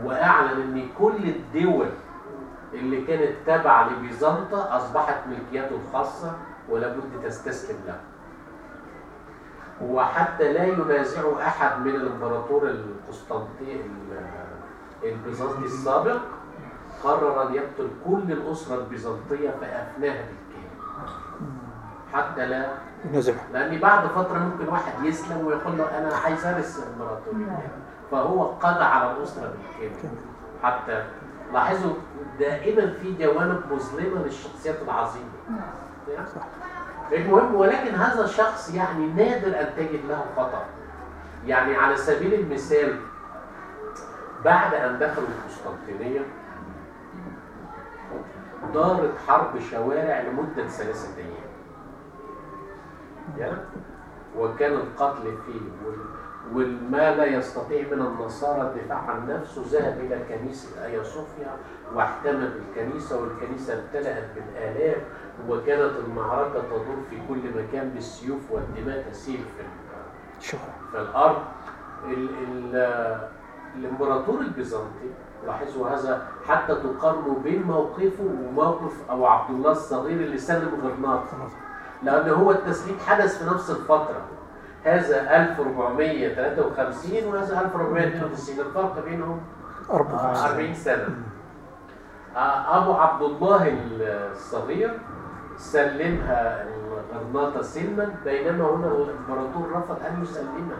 وأعلن إن كل الدول اللي كانت تابعة لبيزنطة أصبحت ملكيته الخاصة ولابد تستسلم له وحتى لا ينازع أحد من الإمبراطور القسطنطيني البيزنطي السابق قرر أن يقتل كل الأسرة البيزنطية فافناها بالكامل حتى لا نزع لأن بعد فترة ممكن واحد يسلم ويقول له أنا عايز أرث الامبراطوريه فهو قضى على الأسرة بالكامل كامل. حتى لاحظوا دائما في جوانب مظلمة للشخصيات العظيمة. صح. المهم ولكن هذا الشخص يعني نادر أن تجد له خطأ. يعني على سبيل المثال بعد أن دخلوا القسطنطينية دارت حرب شوارع لمدة ثلاثة أيام. يعني وكان القتل فيه وال- والما لا يستطيع من النصارى الدفاع عن نفسه ذهب إلى كنيسة أيا صوفيا واحتمى بالكنيسه والكنيسة امتلأت بالآلاف وكانت المعركة تدور في كل مكان بالسيوف والدماء تسيل في ال- شهرة في الأرض. ال ال الإمبراطور البيزنطي لاحظوا هذا حتى تقارنوا بين موقفه وموقف أبو عبد الله الصغير اللي سلم غرناطه خلاص لأن هو التسليم حدث في نفس الفترة. هذا 1453 وهذا 1492 الفرق بينهم؟ أربعة آه، 40 سنة. آه، أبو عبد الله الصغير سلمها الغرناطة سلما بينما هنا الإمبراطور رفض أن يسلمها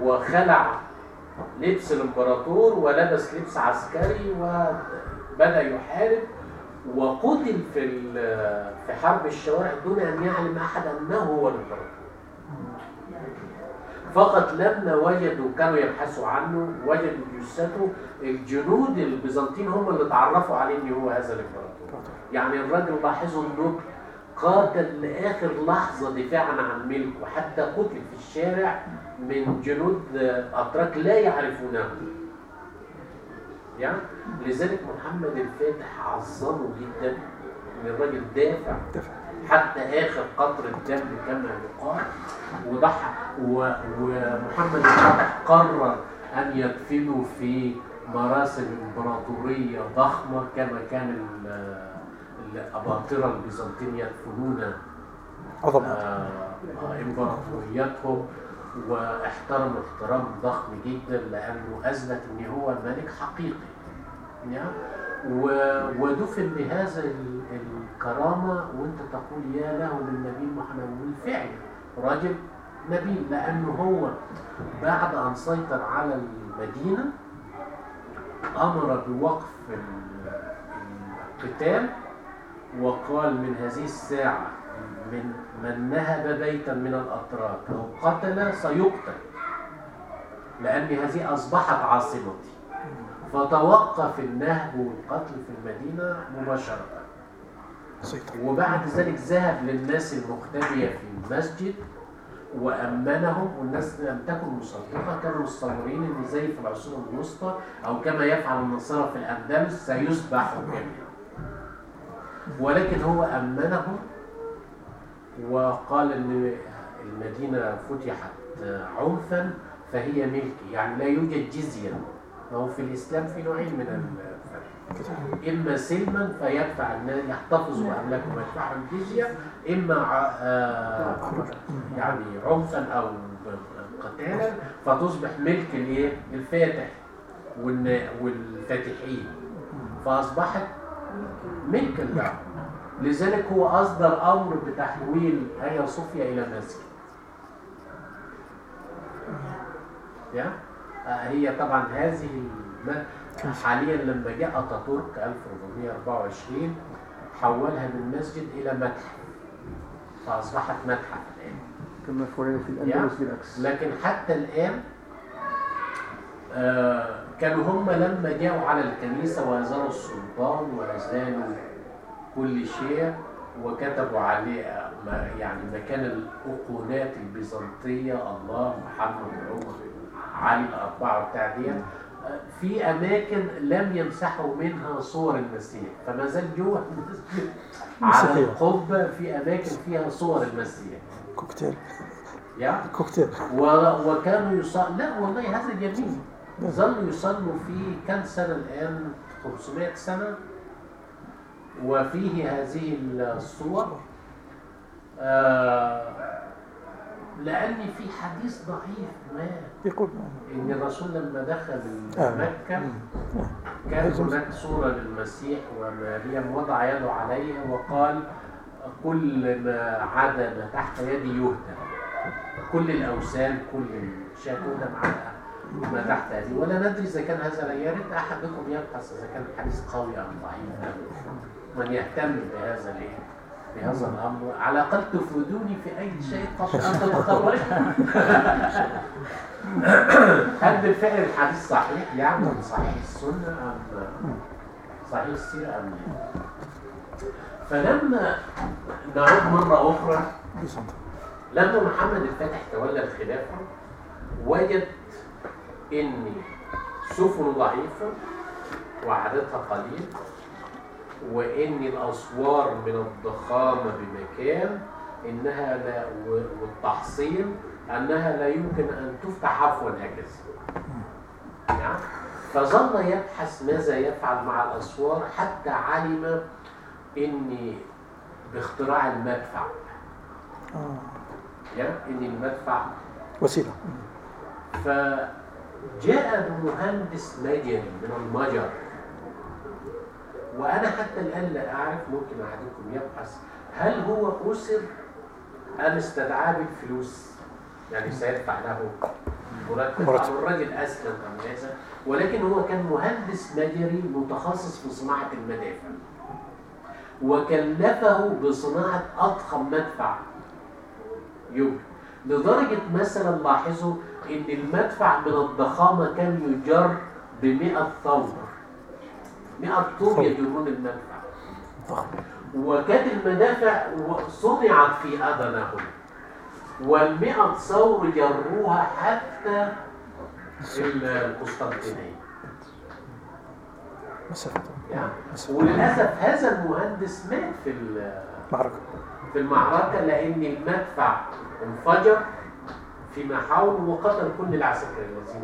وخلع لبس الإمبراطور ولبس لبس عسكري وبدأ يحارب. وقتل في في حرب الشوارع دون أن يعلم أحد أنه هو الإمبراطور. فقط لما وجدوا كانوا يبحثوا عنه وجدوا جثته. الجنود البيزنطيين هم اللي تعرفوا عليه ان هو هذا الإمبراطور. يعني الراجل لاحظوا إنه قاتل لآخر لحظة دفاعا عن ملكه حتى قتل في الشارع من جنود أتراك لا يعرفونه. يعني لذلك محمد الفاتح عظمه جدا إن الراجل دافع حتى آخر قطر الدم كما يقال وضحى ومحمد الفاتح قرر أن يدفنوا في مراسم إمبراطورية ضخمة كما كان ال- الاباطره البيزنطيين يدفنون عظمة آه، آه، امبراطوريتهم واحترم احترام ضخم جدا لأنه اثبت إن هو ملك حقيقي. يعني و- ودفن بهذا ال- الكرامة وأنت تقول يا له من نبي محمد بالفعل راجل نبي لأنه هو بعد أن سيطر على المدينة أمر بوقف ال- القتال وقال من هذه الساعة من من نهب بيتا من الأتراك أو قتل سيقتل لأن هذه أصبحت عاصمتي. فتوقف النهب والقتل في المدينة مباشرة. وبعد ذلك ذهب للناس المختبية في المسجد وأمنهم والناس لم تكن مصدقة كانوا متصورين إن زي في العصور الوسطى أو كما يفعل النصارى في الأندلس سيذبحوا جميعا. ولكن هو أمنهم وقال إن المدينة فتحت عنفا فهي ملكي يعني لا يوجد جزية هو في الإسلام في نوعين من الفرق. إما سلما فيدفع الناس يحتفظوا بأملاكهم ويدفعوا الجزية إما آه، يعني عنفا أو قتالا فتصبح ملك؟ الفاتح والفاتحين. فأصبحت ملك له لذلك هو أصدر أمر بتحويل آيا صوفيا إلى مسجد. يا؟ هي طبعا هذه حاليا لما جاء أتاتورك 1424 حولها من مسجد إلى متحف. فأصبحت متحف الآن. كما فعل في الأندلس بالعكس. لكن حتى الآن آه كانوا هم لما جاءوا على الكنيسة وازالوا السلطان وأزالوا كل شيء وكتبوا عليه يعني مكان الايقونات البيزنطية الله محمد عمر علي الأربعة بتاع دي آه، في أماكن لم يمسحوا منها صور المسيح فما زال جوه على. القبة في أماكن فيها صور المسيح. كوكتيل. يعني كوكتيل. وكانوا يصلوا لا والله هذا جميل. ظلوا يصلوا فيه كم سنة الآن؟ 500 سنة. وفيه هذه الصور. آه لأن في حديث ضعيف ما. يقول. إن الرسول لما دخل آه. مكة كان هناك صورة للمسيح ومريم وضع يده عليها وقال كل ما عدا ما تحت يدي يهدم كل الأوثان كل الأشياء تهدم على ما تحت يدي ولا ندري إذا كان هذا لا يرد. أحدكم يبحث إذا كان الحديث قوي أم ضعيف. من يهتم بهذا الإيه؟ بهذا الأمر. على الأقل تفيدوني في أي شيء أن تتخرج هل بالفعل الحديث صحيح؟ يعني صحيح السنة أم صحيح السيرة أم لا؟ فلما نعود مرة أخرى لما محمد الفاتح تولى الخلافة وجد إن سفن ضعيفة وعددها قليل وإن الأسوار من الضخامة بمكان إنها لا و- والتحصين أنها لا يمكن أن تفتح عفوا هكذا نعم؟ فظل يبحث ماذا يفعل مع الأسوار حتى علم إن باختراع المدفع آه. يعني ان المدفع وسيلة فجاء بمهندس مجري من المجر. وأنا حتى الآن لا أعرف ممكن أحدكم يبحث هل هو أسر أم استدعاه بالفلوس؟ يعني سيدفع له مرتب. أو الرجل أسلم أم هذا ولكن هو كان مهندس مجري متخصص في صناعة المدافع. وكلفه بصناعة أضخم مدفع. يمكن لدرجة مثلا لاحظوا إن المدفع من الضخامة كان يجر ب 100 ثور 100 طوب ثور. يجرون المدفع. وكانت المدافع صنعت في أدنهم والمئة ثور جروها حتى القسطنطينية. يعني وللأسف هذا المهندس مات في ال- معركة. في المعركة لأن المدفع انفجر. في محاور وقتل كل العساكر الذين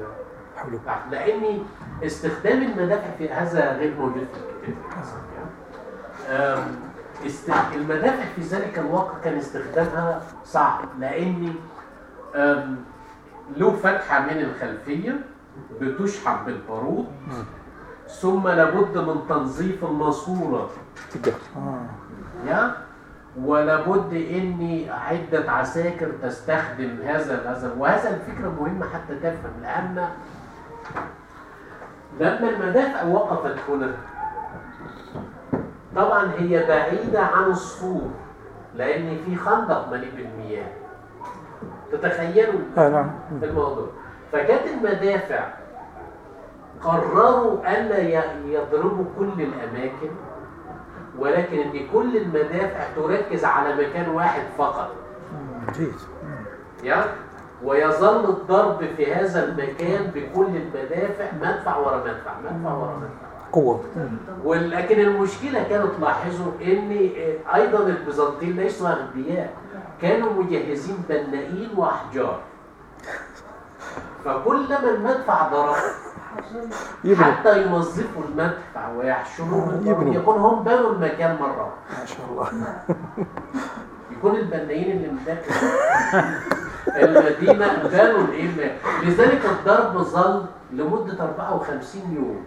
تحت لأن استخدام المدافع في هذا غير موجود في الكتاب. المدافع في ذلك الوقت كان استخدامها صعب لأن له فتحة من الخلفية بتشحن بالبارود ثم لابد من تنظيف الماسورة. يا؟ ولابد إني عدة عساكر تستخدم هذا هذا وهذا الفكرة مهمه حتى تفهم لأن لما المدافع وقفت هنا طبعا هي بعيدة عن السور لأن في خندق مليء بالمياه. تتخيلوا آه نعم. الموضوع. فكانت المدافع قرروا ألا ي- يضربوا كل الأماكن. ولكن ان كل المدافع تركز على مكان واحد فقط. يعني ويظل الضرب في هذا المكان بكل المدافع مدفع ورا مدفع مدفع ورا مدفع. قوة. ولكن المشكلة كانت لاحظوا إن أيضا البيزنطيين ليسوا اغبياء كانوا مجهزين بنائين وأحجار. فكلما المدفع ضرب يبنوا. حتى ينظفوا المدفع ويحشروه بالضرب، يبنوا. يكون هم بنوا المكان مرة. ما شاء الله. يكون البنايين اللي مذاكر المدينة بنوا الإيه؟ لذلك الضرب ظل لمدة 54 يوم.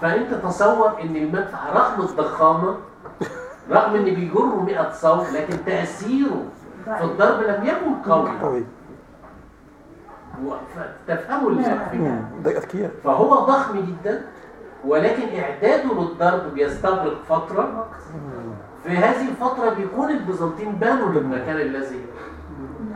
فأنت تصور إن المدفع رغم الضخامة رغم إن بيجروا 100 صوت لكن تأثيره في الضرب لم يكن قوي. تفهموا الفكرة مم. ده أذكياء. فهو ضخم جدا ولكن إعداده للضرب بيستغرق فترة. في هذه الفترة بيكون البيزنطيين بنوا للمكان الذي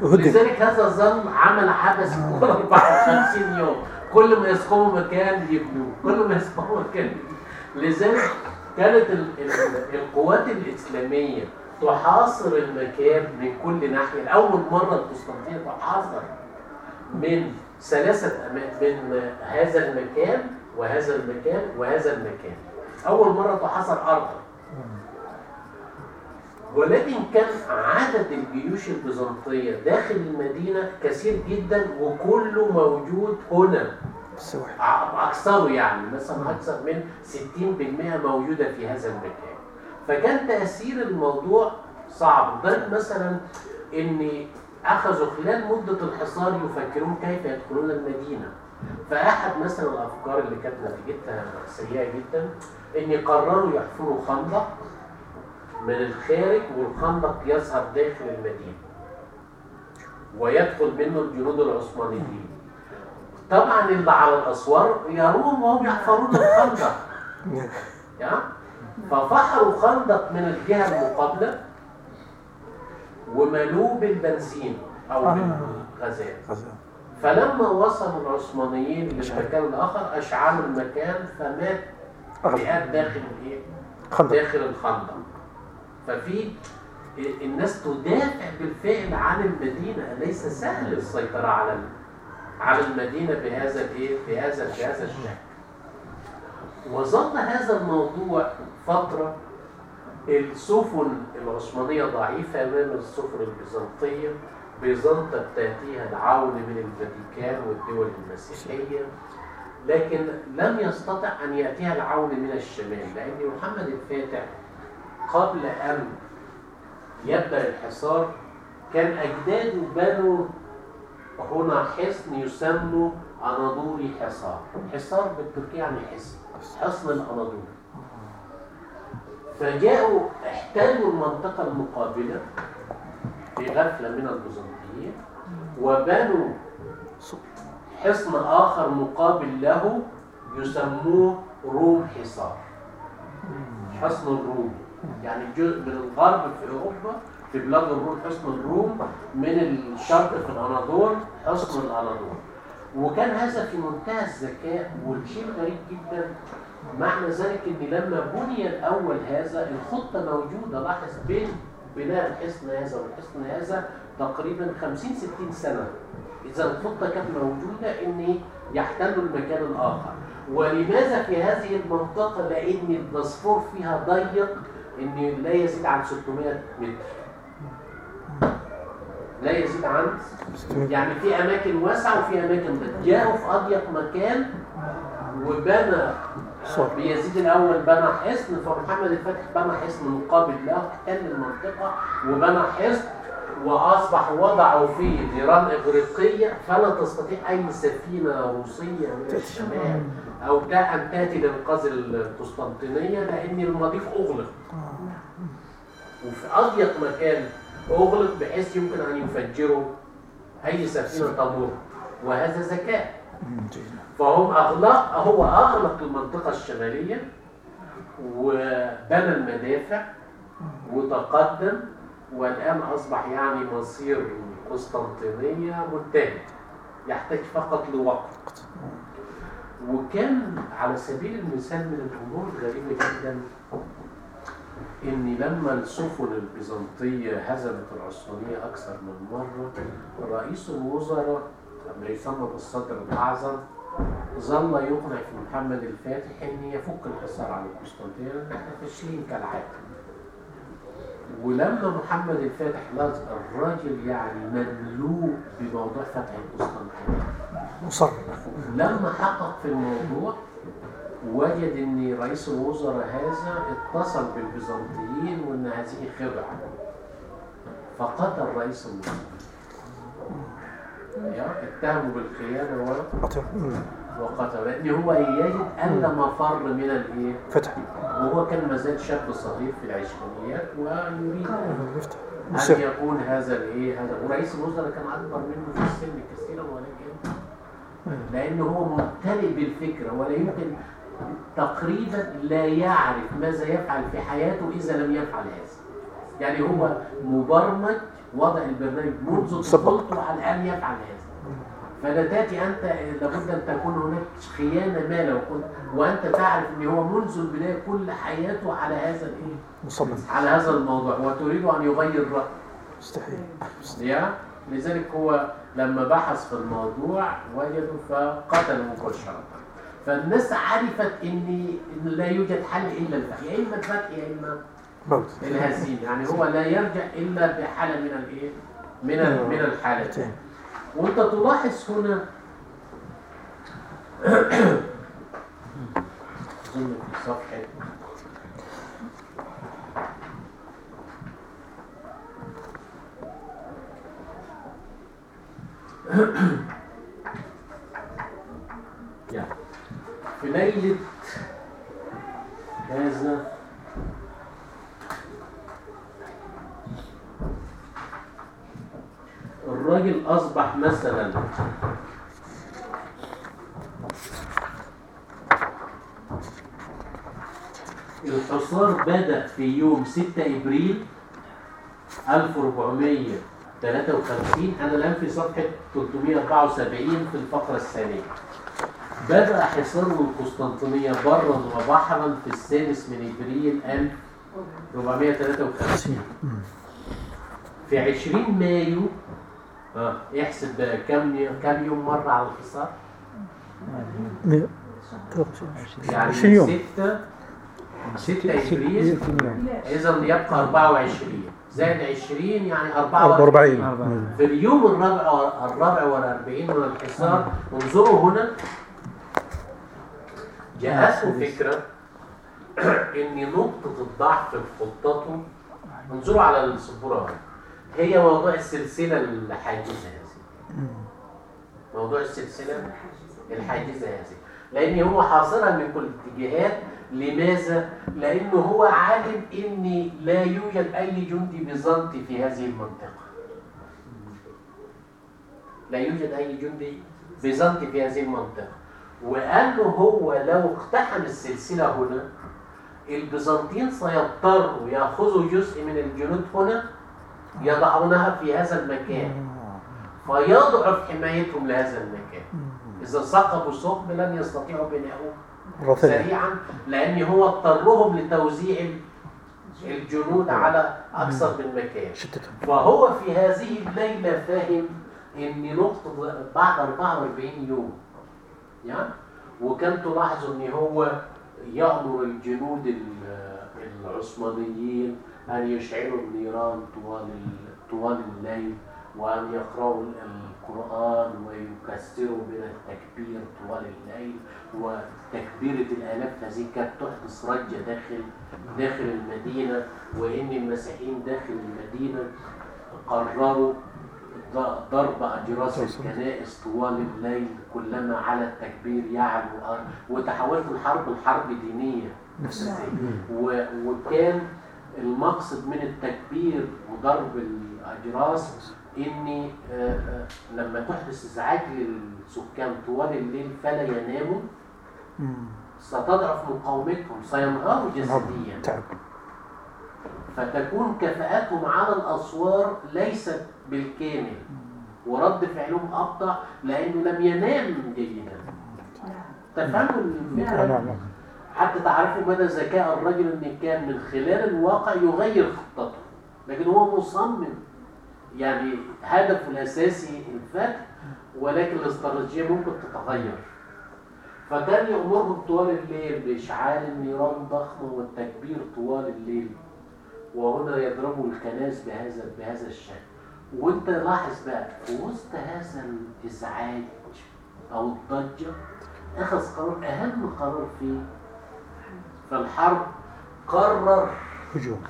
لذلك هذا ظل عمل عبث 54 يوم. كل ما يسقطوا مكان يبنوه كل ما يسقطوا مكان يبنوه. لذلك كانت ال- ال- القوات الإسلامية تحاصر المكان من كل ناحية. لأول مرة القسطنطينية تحاصر. من ثلاثة من هذا المكان وهذا المكان وهذا المكان. أول مرة تحاصر أرضا ولكن كان عدد الجيوش البيزنطية داخل المدينة كثير جدا وكله موجود هنا. أكثره يعني مثلا أكثر من 60% موجودة في هذا المكان. فكان تأثير الموضوع صعب. لدرجة مثلا إن أخذوا خلال مدة الحصار يفكرون كيف يدخلون المدينة. فأحد مثلا الأفكار اللي كانت نتيجتها سيئة جدا ان قرروا يحفروا خندق من الخارج والخندق يظهر داخل المدينة ويدخل منه الجنود العثمانيين. طبعا اللي على الأسوار يرون وهم يحفرون الخندق. ففحروا خندق من الجهة المقابلة وملوه بالبنزين أو آه. بالغازات غزال. فلما وصل العثمانيين للمكان الآخر أشعلوا المكان فمات. مئات داخل الإيه؟ خندق داخل الخندق ففي الناس تدافع بالفعل عن المدينة ليس سهل السيطرة على على المدينة بهذا الإيه؟ بهذا بهذا الشكل. وظل هذا الموضوع فترة السفن العثمانية ضعيفة أمام السفن البيزنطية بيزنطة تأتيها العون من الفاتيكان والدول المسيحية لكن لم يستطع أن يأتيها العون من الشمال لأن محمد الفاتح قبل أن يبدأ الحصار كان أجداده بنوا هنا حصن يسمى أناضولي حصار حصار بالتركية يعني حصن حصن الأناضول فجاءوا احتلوا المنطقة المقابلة في غفلة من البيزنطيين وبنوا حصن آخر مقابل له يسموه روم حصار. حصن الروم. يعني جزء من الغرب في أوروبا في بلاد الروم حصن الروم. من الشرق في الأناضول حصن الأناضول. وكان هذا في منتهى الذكاء والشيء غريب جدا معنى ذلك إن لما بني الأول هذا الخطة موجودة لاحظ بين بناء الحصن هذا والحصن هذا تقريبا 50 60 سنة. اذا الخطة كانت موجودة إن يحتلوا المكان الآخر. ولماذا في هذه المنطقة؟ لأن الباسفور فيها ضيق إن لا يزيد عن 600 متر. لا يزيد عن يعني في أماكن واسعة وفي أماكن ضيقة. جاءوا في أضيق مكان وبنى صح. بيزيد الأول بنى حصن فمحمد الفاتح بنى حصن مقابل له احتل المنطقة وبنى حصن وأصبح وضعوا فيه نيران اغريقيه فلا تستطيع أي سفينة روسية من الشمال أو تا- أن تأتي لانقاذ القسطنطينية لأن المضيق أغلق. وفي أضيق مكان أغلق بحيث يمكن أن يفجروا أي سفينة تمر. وهذا ذكاء. فهم أغلق هو أغلق المنطقة الشمالية وبنى المدافع وتقدم والآن أصبح يعني مصير القسطنطينيه منتهي يحتاج فقط لوقت. وكان على سبيل المثال من الأمور الغريبة جدا ان لما السفن البيزنطية هزمت العثمانية أكثر من مرة رئيس الوزراء لما يسمى بالصدر الأعظم ظل يقنع في محمد الفاتح ان يفك الحصار على إحنا فاشلين كالعادة. ولما محمد الفاتح لازم الراجل يعني مملوء بموضوع فتح القسطنطينيه مصر لما حقق في الموضوع وجد إن رئيس الوزراء هذا اتصل بالبيزنطيين وإن هذه خدعة. فقتل رئيس الوزراء. اتهموا مم. وقتل لأن هو يجد أن مفر من الإيه؟ فتح. وهو كان ما زال شاب صغير في العشرينيات ويريد مصر. يكون هذا الإيه؟ هذا. ورئيس الوزراء كان أكبر منه في السن كثيرا ولكن لأنه هو ممتلئ بالفكرة ولا يمكن تقريبا لا يعرف ماذا يفعل في حياته إذا لم يفعل هذا. يعني هو مبرمج وضع البرنامج منذ. طفولته على ان يفعل هذا. فلا تأتي أنت لابد أن تكون هناك خيانة ما لو كنت. وأنت تعرف إن هو منذ البداية كل حياته على هذا الإيه؟ مصمم. على هذا الموضوع. وتريد أن يغير رايه مستحيل. يا لذلك هو لما بحث في الموضوع وجده فقتل مباشرة فالناس عرفت إن لا يوجد حل إلا الفتح يا إما الفتح يا إما موت الهزيمه يعني هو لا يرجع إلا بحالة من الايه من من الحالتين وأنت تلاحظ هنا في يعني في ليلة الراجل أصبح مثلا. الحصار بدأ في يوم 6 إبريل 1453 أنا الآن في صفحة 374 في الفقرة الثانية. بدأ حصار القسطنطينية برا وبحرا في السادس من إبريل 1453 في 20 مايو آه بقى كم كم يوم مر على وعشرين. يعني 20 يوم. 6 6 ابريل يوم. اذا يبقى 24 زائد 20 يعني 44 44 أربعة. في اليوم الرابع الرابع والأربعين من الحصار انظروا هنا. جاءته فكرة ان نقطة الضعف في خطته انظروا على السبورة هنا. هي موضوع السلسلة الحاجزة هذه موضوع السلسلة الحاجزة. هذه لأن هو حاصرها من كل الاتجاهات لماذا؟ لأنه هو عالم إن لا يوجد أي جندي بيزنطي في هذه المنطقة. لا يوجد أي جندي بيزنطي في هذه المنطقة. وقال هو لو اقتحم السلسلة هنا البيزنطيين سيضطروا يأخذوا جزء من الجنود هنا يضعونها في هذا المكان. فيضعف حمايتهم لهذا المكان. إذا ثقبوا ثقب لن يستطيعوا بناؤه سريعا لأن هو اضطرهم لتوزيع الجنود على أكثر من مكان. فهو في هذه الليلة فاهم ان نقطة بعد 44 يوم. يعني وكان تلاحظوا إن هو يأمر الجنود ال- العثمانيين أن يشعلوا النيران طوال ال- طوال الليل وأن يقرأوا ال- القرآن ويكسروا من التكبير طوال الليل. وتكبيرة الآلاف هذه كانت تحدث رجة داخل داخل المدينة وإن المسيحيين داخل المدينة قرروا ضرب أجراس الكنائس طوال الليل كلما على التكبير يعلو أ- وتحولت الحرب لحرب دينية. وكان المقصد من التكبير وضرب الأجراس إن آه، آه، لما تحدث إزعاج للسكان طوال الليل فلا يناموا ستضعف مقاومتهم سينهاروا جسديا. فتكون كفاءتهم على الأسوار ليست بالكامل. ورد فعلهم أبطأ لأنه لم ينام جيدا. تفهموا الفكرة؟ حتى تعرفوا مدى ذكاء الرجل إن كان من خلال الواقع يغير خطته. لكن هو مصمم. يعني هدفه الأساسي الفتح ولكن الاستراتيجية ممكن تتغير. فكان يأمرهم طوال الليل بإشعال النيران ضخمه والتكبير طوال الليل. وهنا يضربوا الكناس بهذا بهذا الشكل. وانت لاحظ بقى في وسط هذا الإزعاج أو الضجة أخذ قرار أهم قرار في في الحرب قرر هجوم.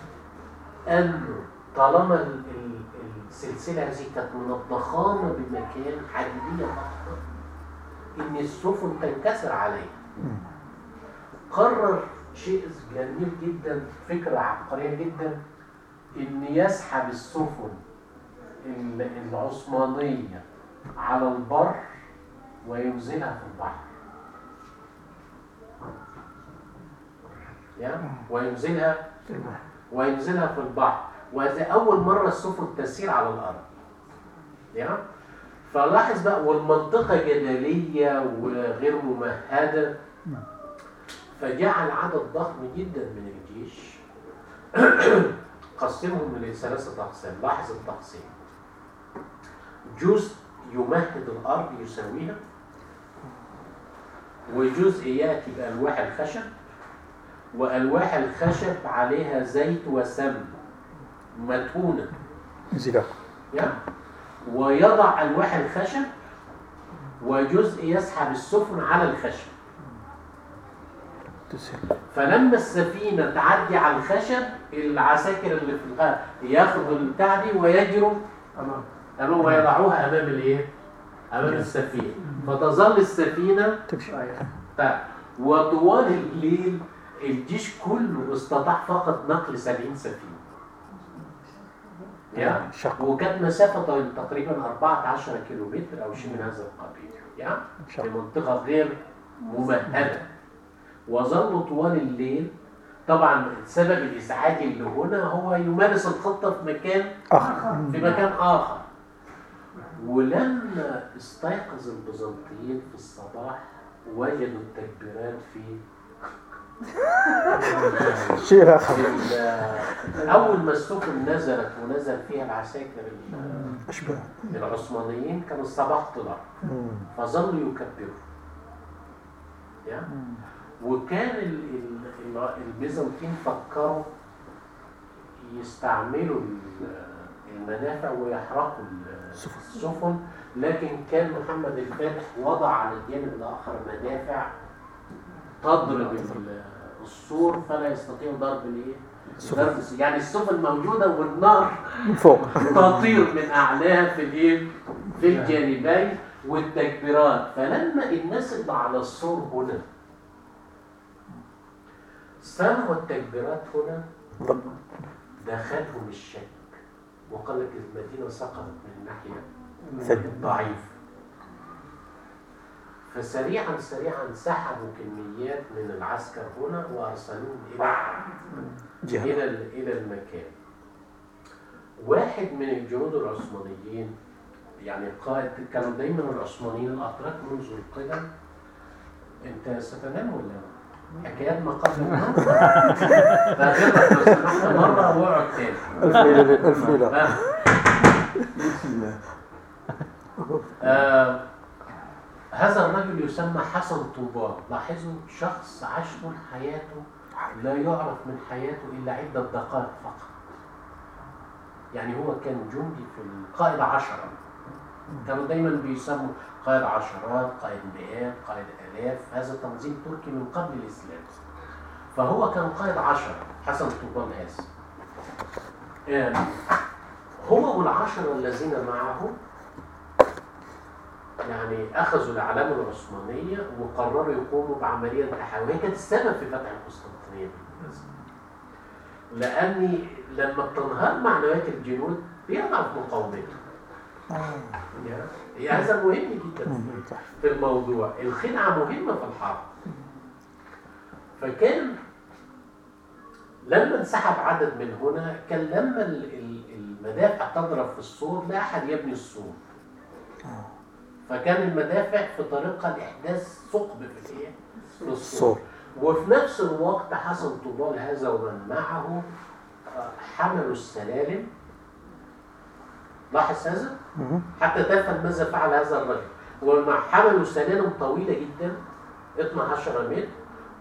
أن طالما ال- ال- السلسلة هذه كانت من الضخامة بمكان حديدية ضخمة إن السفن تنكسر عليها. قرر شيء جميل جدا فكرة عبقرية جدا إن يسحب السفن ال- العثمانية على البر وينزلها في البحر. يعني وينزلها وينزلها في البحر. وهذا أول مرة السفن تسير على الأرض. يعني فلاحظ بقى والمنطقة جدلية وغير ممهدة. فجعل عدد ضخم جدا من الجيش. قسمهم لثلاثة أقسام. لاحظ التقسيم. جزء يمهد الأرض يساويها وجزء يأتي بألواح الخشب. وألواح الخشب عليها زيت وسمن مدهونة يعني ويضع ألواح الخشب وجزء يسحب السفن على الخشب. فلما السفينة تعدي على الخشب العساكر اللي في الغار ياخدوا البتاع دي ويجروا أمام. أمام ويضعوها أمام الإيه؟ أمام السفينة. فتظل السفينة تمشي. طيب. وطوال الليل الجيش كله استطاع فقط نقل 70 سفينة. يا؟ شق وكانت مسافة تقريبا 14 كيلو متر أو شيء من هذا القبيل. يا؟ في منطقة غير ممهدة. وظلوا طوال الليل. طبعا سبب الإزعاج اللي هنا هو يمارس الخطة في مكان آخر. في مكان آخر. ولما استيقظ البيزنطيين في الصباح وجدوا التكبيرات في شيء ال- أول ما السفن نزلت ونزل فيها العساكر ال- أشباه. العثمانيين كان الصباح طلع. فظلوا يكبروا. وكان ال- ال- ال- البيزنطيين فكروا يستعملوا ال- المنافع ويحرقوا ال- السفن. السفن. لكن كان محمد الفاتح وضع على الجانب الآخر منافع تضرب ال- السور فلا يستطيع ضرب الايه؟ ضرب يعني السفن موجودة والنار من فوق تطير من أعلاها في الإيه؟ في الجانبين والتكبيرات فلما الناس اللي على السور هنا سمعوا التكبيرات هنا. دخلهم الشك وقال لك المدينة سقطت من ناحية ثانية. فسريعا سريعا سحبوا كميات من العسكر هنا وأرسلوهم إلى إلى ال- إلى المكان. واحد من الجنود العثمانيين يعني قائد كانوا دايما العثمانيين الأتراك منذ القدم. أنت ستنام ولا حكايات ما قبل النوم سمحت مرة واقعد تاني. ألف ليلة ألف ليلة آه. بسم الله آه هذا الرجل يسمى حسن طوبان لاحظوا شخص عاش طول حياته لا يعرف من حياته إلا عدة دقائق فقط. يعني هو كان جندي في القائد عشرة. كانوا دايما بيسموا قائد عشرات قائد مئات قائد آلاف. هذا تنظيم تركي من قبل الإسلام. فهو كان قائد عشرة. حسن طوبان هذا آه، هو والعشرة الذين معه يعني أخذوا العلامه العثمانية وقرروا يقوموا بعملية تحويه كانت السبب في فتح القسطنطينية. بالمناسبه لأني لما بتنهار معنويات الجنود بيضعف مقاومتهم يا هذا مهم جدا. في الموضوع. الخدعة مهمة في الحرب. فكان لما انسحب عدد من هنا كان لما ال- ال- المدافع تضرب في السور لا أحد يبني السور. فكان المدافع في طريقها لإحداث ثقب في الإيه؟ في الصور وفي نفس الوقت حسن طوبال هذا ومن معه آه، حملوا السلالم. لاحظ هذا؟ حتى تفهم ماذا فعل هذا الرجل. ومع حملوا سلالم طويلة جدا 12 متر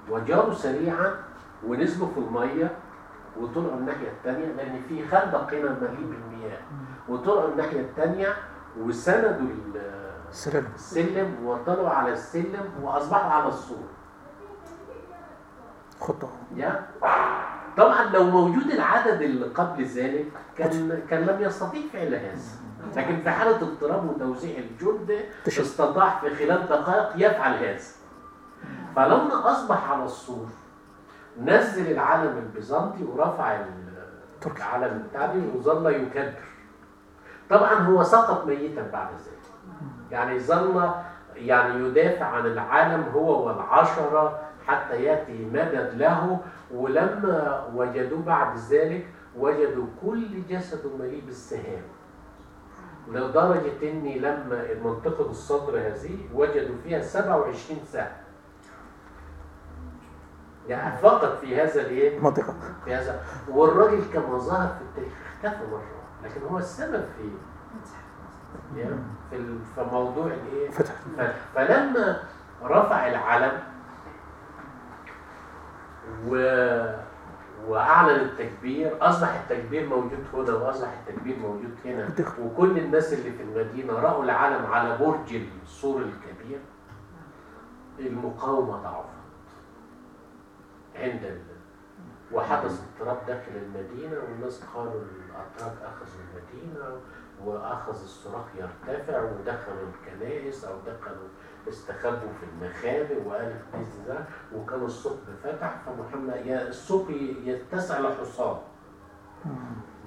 وجاروا سريعا ونزلوا في المية وطلعوا الناحية الثانية لأن في خندق هنا مليء بالمياه. وطلعوا الناحية الثانية وسندوا السلالم السلم وطلعوا على السلم وأصبحوا على السور. خطة يا. طبعا لو موجود العدد اللي قبل ذلك كان كان لم يستطيع فعل هذا. لكن في حالة اضطراب وتوزيع الجند. استطاع في خلال دقائق يفعل هذا. فلما أصبح على السور نزل العلم البيزنطي ورفع. العلم التعبي وظل يكبر. طبعا هو سقط ميتا بعد ذلك. يعني ظل يعني يدافع عن العالم هو والعشرة حتى يأتي مدد له ولما وجدوه بعد ذلك وجدوا كل جسده مليء بالسهام. لدرجة إني لما منطقة الصدر هذه وجدوا فيها 27 سهم. يعني فقط في هذا الايه؟ منطقة. في هذا. والراجل كما ظهر في التاريخ اختفى مرة لكن هو السبب في يعني في موضوع الايه؟ فتح. فلما رفع العلم و وأعلن التكبير اصبح التكبير موجود هنا واصبح التكبير موجود هنا. وكل الناس اللي في المدينة رأوا العلم على برج السور الكبير. المقاومة ضعفت عند ال... وحدث اضطراب داخل المدينة والناس قالوا الأتراك أخذوا المدينة. وأخذ الصراخ يرتفع ودخلوا الكنائس أو دخلوا استخبوا في المخابئ باذن الله وكان الثقب فتح فمحمد الثقب يتسع لحصان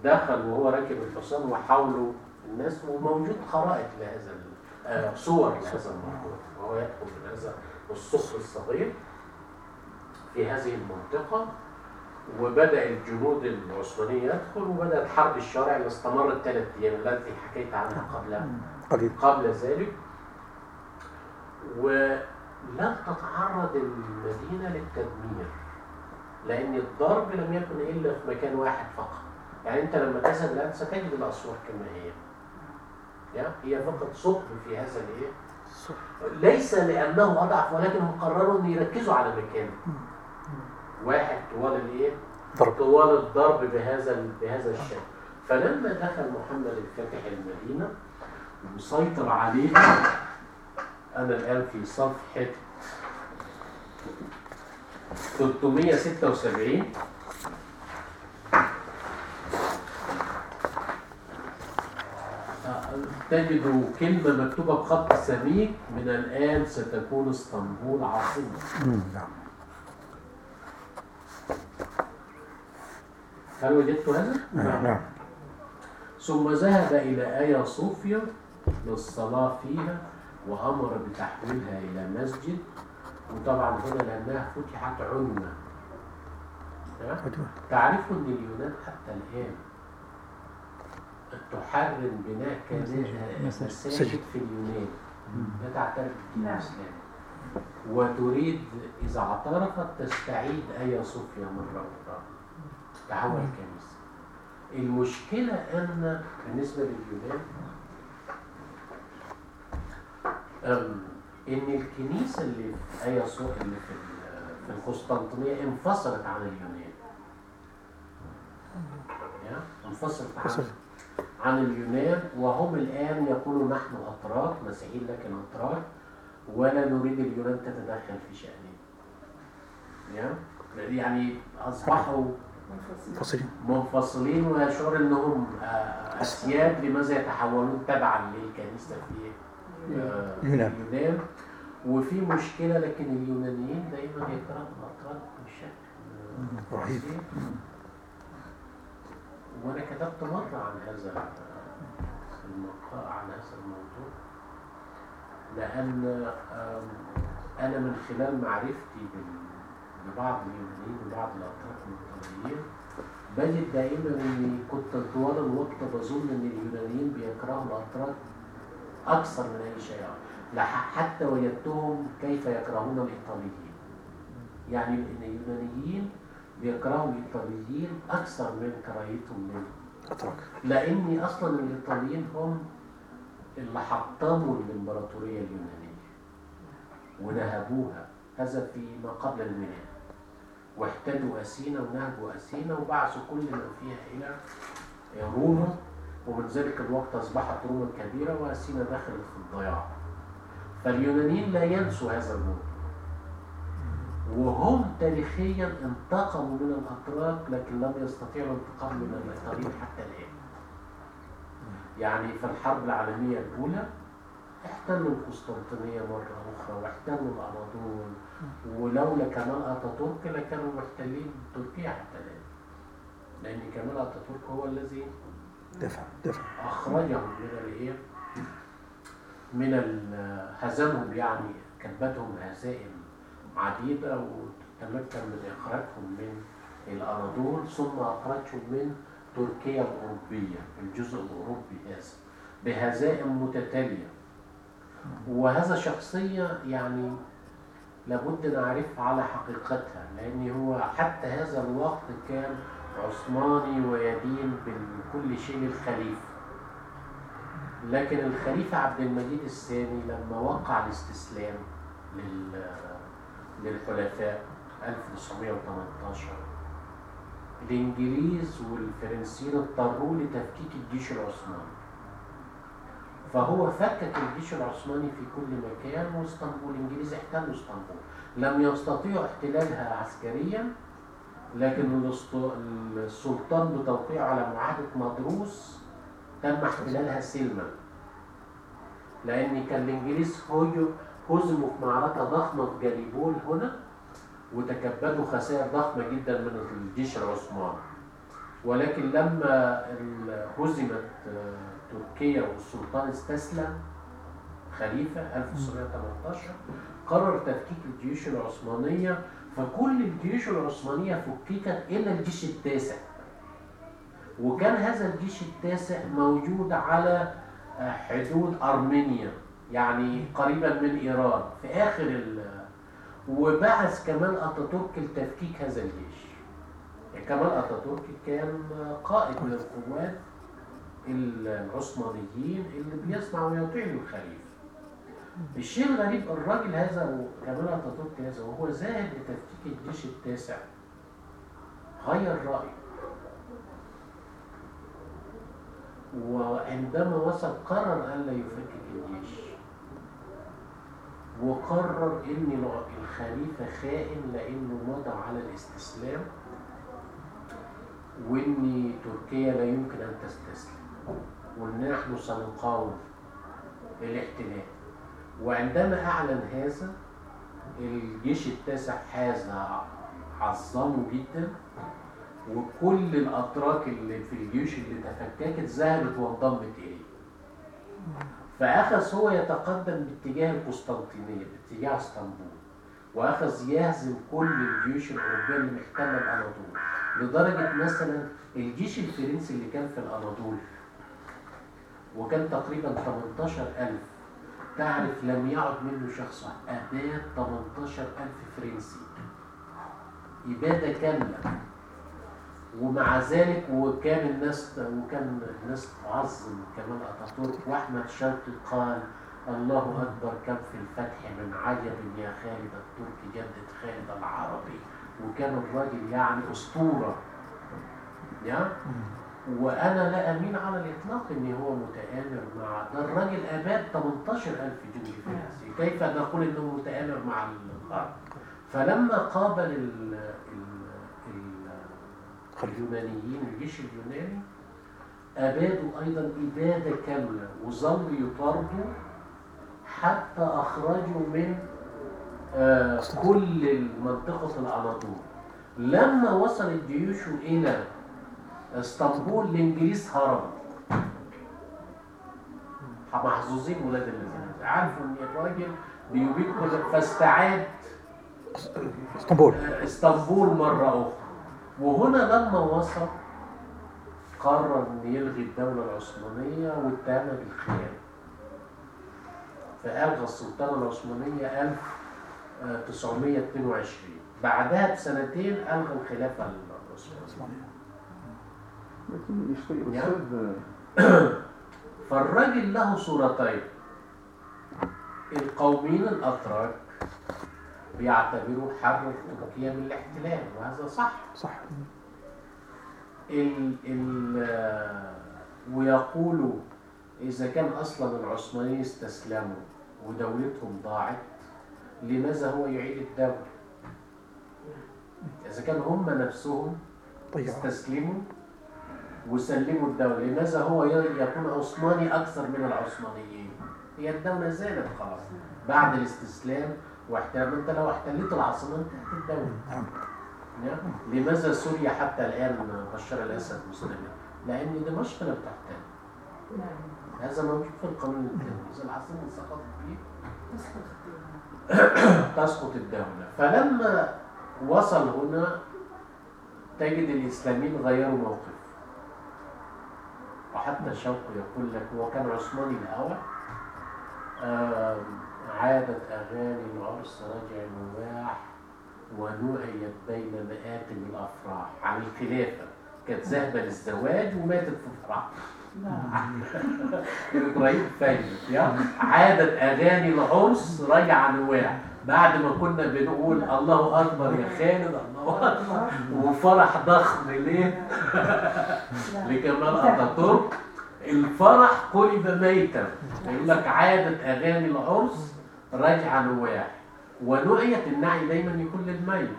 دخل وهو راكب الحصان وحوله الناس وموجود خرائط لهذا آه، صور لهذا الموضوع. وهو يدخل من هذا الصخر الصغير في هذه المنطقة. وبدأ الجنود العثمانية يدخل وبدأت حرب الشوارع اللي استمرت ثلاث أيام التي حكيت عنها قبل قليل قبل ذلك. ولم تتعرض المدينة للتدمير لأن الضرب لم يكن إلا في مكان واحد فقط. يعني أنت لما تذهب الآن ستجد الأسوار كما هي. يا؟ هي فقط ثقب في هذا الإيه؟ ليس لأنه أضعف ولكنهم قرروا أن يركزوا على مكان واحد طوال الإيه؟ ضرب. طوال الضرب بهذا بهذا الشكل. فلما دخل محمد الفاتح المدينة وسيطر عليها أنا الآن في صفحة 376 آه، تجد كلمة مكتوبة بخط سميك من الآن ستكون اسطنبول عاصمة. نعم. هل وجدت هذا؟ نعم نعم ثم ذهب إلى آيا صوفيا للصلاة فيها وأمر بتحويلها إلى مسجد وطبعا هنا لأنها فتحت عنوة ها؟ أيوة. تعرفوا أن اليونان حتى الآن تحرم بناء كنائس مساجد. مساجد في اليونان لا تعترف بالدين الإسلامي وتريد إذا اعترفت تستعيد آيا صوفيا مرة أخرى تحول الكنيسة المشكلة أن بالنسبة لليونان إن الكنيسة اللي في آيا صو اللي في في القسطنطينية انفصلت عن اليونان؟ انفصلت عن. عن اليونان وهم الآن يقولوا نحن أتراك مسيحيين لكن أتراك ولا نريد اليونان تتدخل في شأننا يا؟ يعني أصبحوا فصيل منفصلين ويشعر إنهم آه، اسياد لماذا يتحولون تبعا للكنيسة في آه، اليونان. وفي مشكلة لكن اليونانيين دايما يكرهوا الاتراك بشكل رهيب. فظيع. وأنا كتبت مرة عن هذا المقال عن هذا الموضوع لأن آم، أنا من خلال معرفتي ببعض اليونانيين وبعض الاتراك الايطاليين بجد دائما إني كنت طوال الوقت بظن إن اليونانيين بيكرهوا الاتراك أكثر من أي شيء حتى وجدتهم كيف يكرهون الإيطاليين. يعني إن اليونانيين بيكرهوا الإيطاليين أكثر من كراهيتهم منهم. أتراك لأن أصلا الإيطاليين هم اللي حطموا الإمبراطورية اليونانية ونهبوها هذا فيما قبل الميلاد. واحتلوا أثينا ونهبوا أثينا وبعثوا كل من فيها إلى روما ومن ذلك الوقت أصبحت روما كبيرة وأثينا دخلت في الضياع. فاليونانيين لا ينسوا هذا الموضوع وهم تاريخيا انتقموا من الاتراك لكن لم يستطيعوا الانتقام من الايطاليين حتى الآن. يعني في الحرب العالمية الأولى احتلوا القسطنطينيه مرة أخرى واحتلوا الاناضول ولولا كمال أتاتورك لكانوا محتلين تركيا حتى الآن. لأن كمال أتاتورك هو الذي دفع دفع. أخرجهم من الايه من هزمهم يعني كبتهم هزائم عديدة وتمكن من إخراجهم من الاناضول ثم أخرجهم من تركيا الأوروبية الجزء الأوروبي هذا بهزائم متتاليه وهذا شخصية يعني لابد نعرف على حقيقتها لأن هو حتى هذا الوقت كان عثماني ويدين بكل شيء للخليفة. لكن الخليفة عبد المجيد الثاني لما وقع الاستسلام لل... للحلفاء 1918 الإنجليز والفرنسيين اضطروا لتفكيك الجيش العثماني. فهو فكك الجيش العثماني في كل مكان واسطنبول الإنجليز احتلوا اسطنبول. لم يستطيعوا احتلالها عسكريا لكن السلطان بتوقيعه على معاهدة مدروس تم احتلالها سلما. لأن كان الإنجليز هجوا هزموا في معركة ضخمة في جاليبول هنا وتكبدوا خسائر ضخمة جدا من الجيش العثماني. ولكن لما هزمت آه، تركيا والسلطان استسلم خليفة 1918 قرر تفكيك الجيوش العثمانية فكل الجيوش العثمانية فككت إلا الجيش التاسع. وكان هذا الجيش التاسع موجود على آه، حدود أرمينيا يعني قريبا من إيران. في آخر وبعث كمال أتاتورك لتفكيك هذا الجيش. كمال أتاتورك كان قائد من القوات العثمانيين اللي بيسمع ويطيع للخليفة الشيء الغريب الراجل هذا كمال أتاتورك هذا وهو ذاهب لتفكيك الجيش التاسع غير رأيه وعندما وصل قرر ألا يفكك الجيش. وقرر ان الخليفة خائن لأنه مضى على الاستسلام وان تركيا لا يمكن أن تستسلم وإن نحن سنقاوم الاحتلال. وعندما أعلن هذا الجيش التاسع هذا عظمه جدا وكل الأتراك اللي في الجيوش اللي تفككت ذهبت وانضمت إليه. فأخذ هو يتقدم باتجاه القسطنطينية باتجاه اسطنبول. وأخذ يهزم كل الجيوش الأوروبية اللي محتلة الأناضول لدرجة مثلا الجيش الفرنسي اللي كان في الأناضول وكان تقريبا 18000 تعرف لم يعد منه شخص واحد أباد 18000 فرنسي. إبادة كاملة. ومع ذلك وكان الناس وكان الناس تعظم كمال أتاتورك وأحمد شوقي قال الله أكبر كم في الفتح من عجب يا خالد التركي جدد خالد العربي. وكان الراجل يعني أسطورة. يا؟ وأنا لا أمين على الإطلاق ان هو متآمر مع ده. الراجل أباد 18000 جندي فرنسي كيف نقول إنه متآمر مع الغرب فلما قابل اليونانيين الجيش اليوناني أبادوا أيضا إبادة كاملة وظلوا يطاردوا حتى أخرجوا من آه كل منطقة الأناضول لما وصل الجيوش إلى إسطنبول الإنجليز هربوا. محظوظين ولاد الذين. عارفوا إن الراجل بيبيد فاستعاد إسطنبول. آه، إسطنبول مرة أخرى. وهنا لما وصل قرر ان يلغي الدولة العثمانية واتهمها بالخيانة. فألغى السلطنة العثمانية 1922 بعدها بسنتين ألغى الخلافة العثمانية لكن. أستاذ فالراجل له صورتين. القوميين الأتراك بيعتبروا حرر تركيا من الاحتلال وهذا صح صح ال ال ويقولوا إذا كان أصلا العثمانيين استسلموا ودولتهم ضاعت لماذا هو يعيد الدولة؟ إذا كان هم نفسهم ضيعوا استسلموا وسلموا الدولة لماذا هو يكون عثماني أكثر من العثمانيين؟ هي الدولة زالت خلاص بعد الاستسلام واحتلال أنت لو احتليت العاصمة انتهت الدولة نعم. نعم. لماذا سوريا حتى الآن بشار الأسد مستمر؟ لأن دمشق لم تحتل. هذا موجود في القانون الدولي. إذا العاصمة سقطت فيه تسقط الدولة. فلما وصل هنا تجد الإسلاميين غيروا موقف. وحتى شوقي يقول لك هو كان عثماني الأول؟ آم، عادت أغاني العرس رجع نواح ونوعيت بين مآتم الأفراح. عن الخلافة. كانت ذاهبة للزواج وماتت في الفرح. إبراهيم فايد يا عادت اغاني العرس رجع نواح بعد ما كنا بنقول الله أكبر يا خالد الله أكبر. وفرح ضخم ليه؟ لكمال أتاتورك. الفرح قلب ميتا يقول لك عادت أغاني العرس رجع نواح ونعيت النعي دايما يكون للميت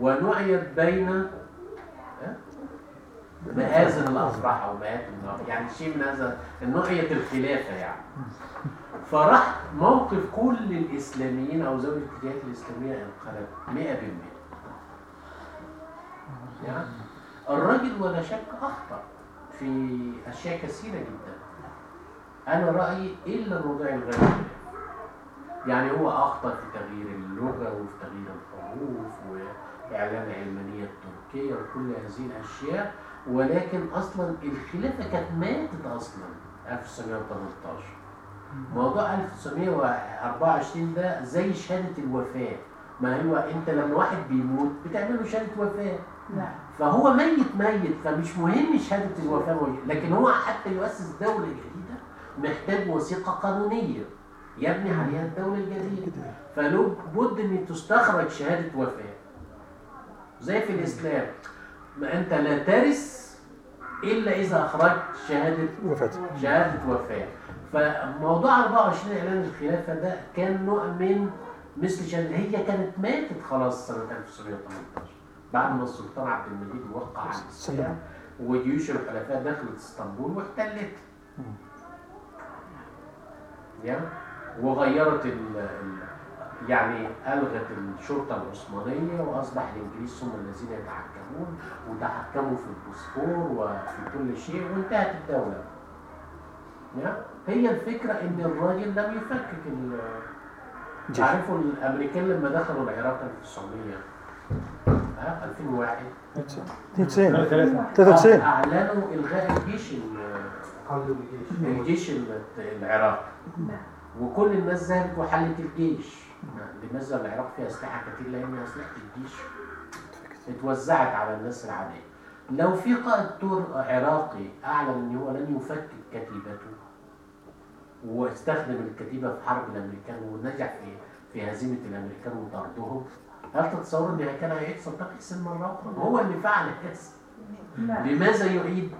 ونعيت بين؟ مآذن الأفراح أو مآتم الأفراح يعني شيء من هذا نوعية الخلافة يعني. فراح موقف كل الإسلاميين أو ذوي الاتجاهات الإسلامية انقلب. 100% يعني الراجل ولا شك أخطأ. في أشياء كثيرة جدا. أنا رأيي إلا موضوع الغير يعني هو أخطأ في تغيير اللغة وفي تغيير الحروف وإعلان العلمانية التركية وكل هذه الأشياء ولكن أصلا الخلافة كانت ماتت أصلا 1918 موضوع 1924 ده زي شهادة الوفاة. ما هو أنت لما واحد بيموت بتعمل له شهادة وفاة. نعم. فهو ميت ميت فمش مهم شهادة الوفاة. لكن هو حتى يؤسس دولة جديدة محتاج وثيقة قانونية. يبني عليها الدولة الجديدة. فلو بد ان تستخرج شهادة وفاة. زي في الإسلام ما أنت لا ترث إلا إذا أخرجت شهادة وفاة. شهادة وفاة. فموضوع 24 إعلان الخلافة ده كان نوع من مثل شهادة هي كانت ماتت خلاص سنة 1918 بعد ما السلطان عبد المجيد وقع على الإسلام وجيوش الحلفاء دخلت اسطنبول واحتلتها يا وغيرت ال ال- يعني ألغت الشرطة العثمانية وأصبح الإنجليز هم الذين يتحكمون وتحكموا في البوسفور وفي كل شيء وانتهت الدولة. هي الفكرة إن الراجل لم يفكك. تعرفوا الأمريكان لما دخلوا العراق 1900 ها 2001 92 ثلاثة. 93 أعلنوا إلغاء الجيش ال- قلب الجيش. الجيش ال- العراقي وكل الناس ذهبت وحلت الجيش. لماذا العراق فيها أسلحة كتير لأن أسلحة الجيش. اتوزعت على الناس العادية. لو في قائد تور عراقي أعلن أن هو لن يفكك كتيبته واستخدم الكتيبة في حرب الأمريكان ونجح في في هزيمة الأمريكان وطردهم هل تتصور أن كان هيحصل تقسيم مرة أخرى؟ هو اللي فعل نعم لماذا يعيد؟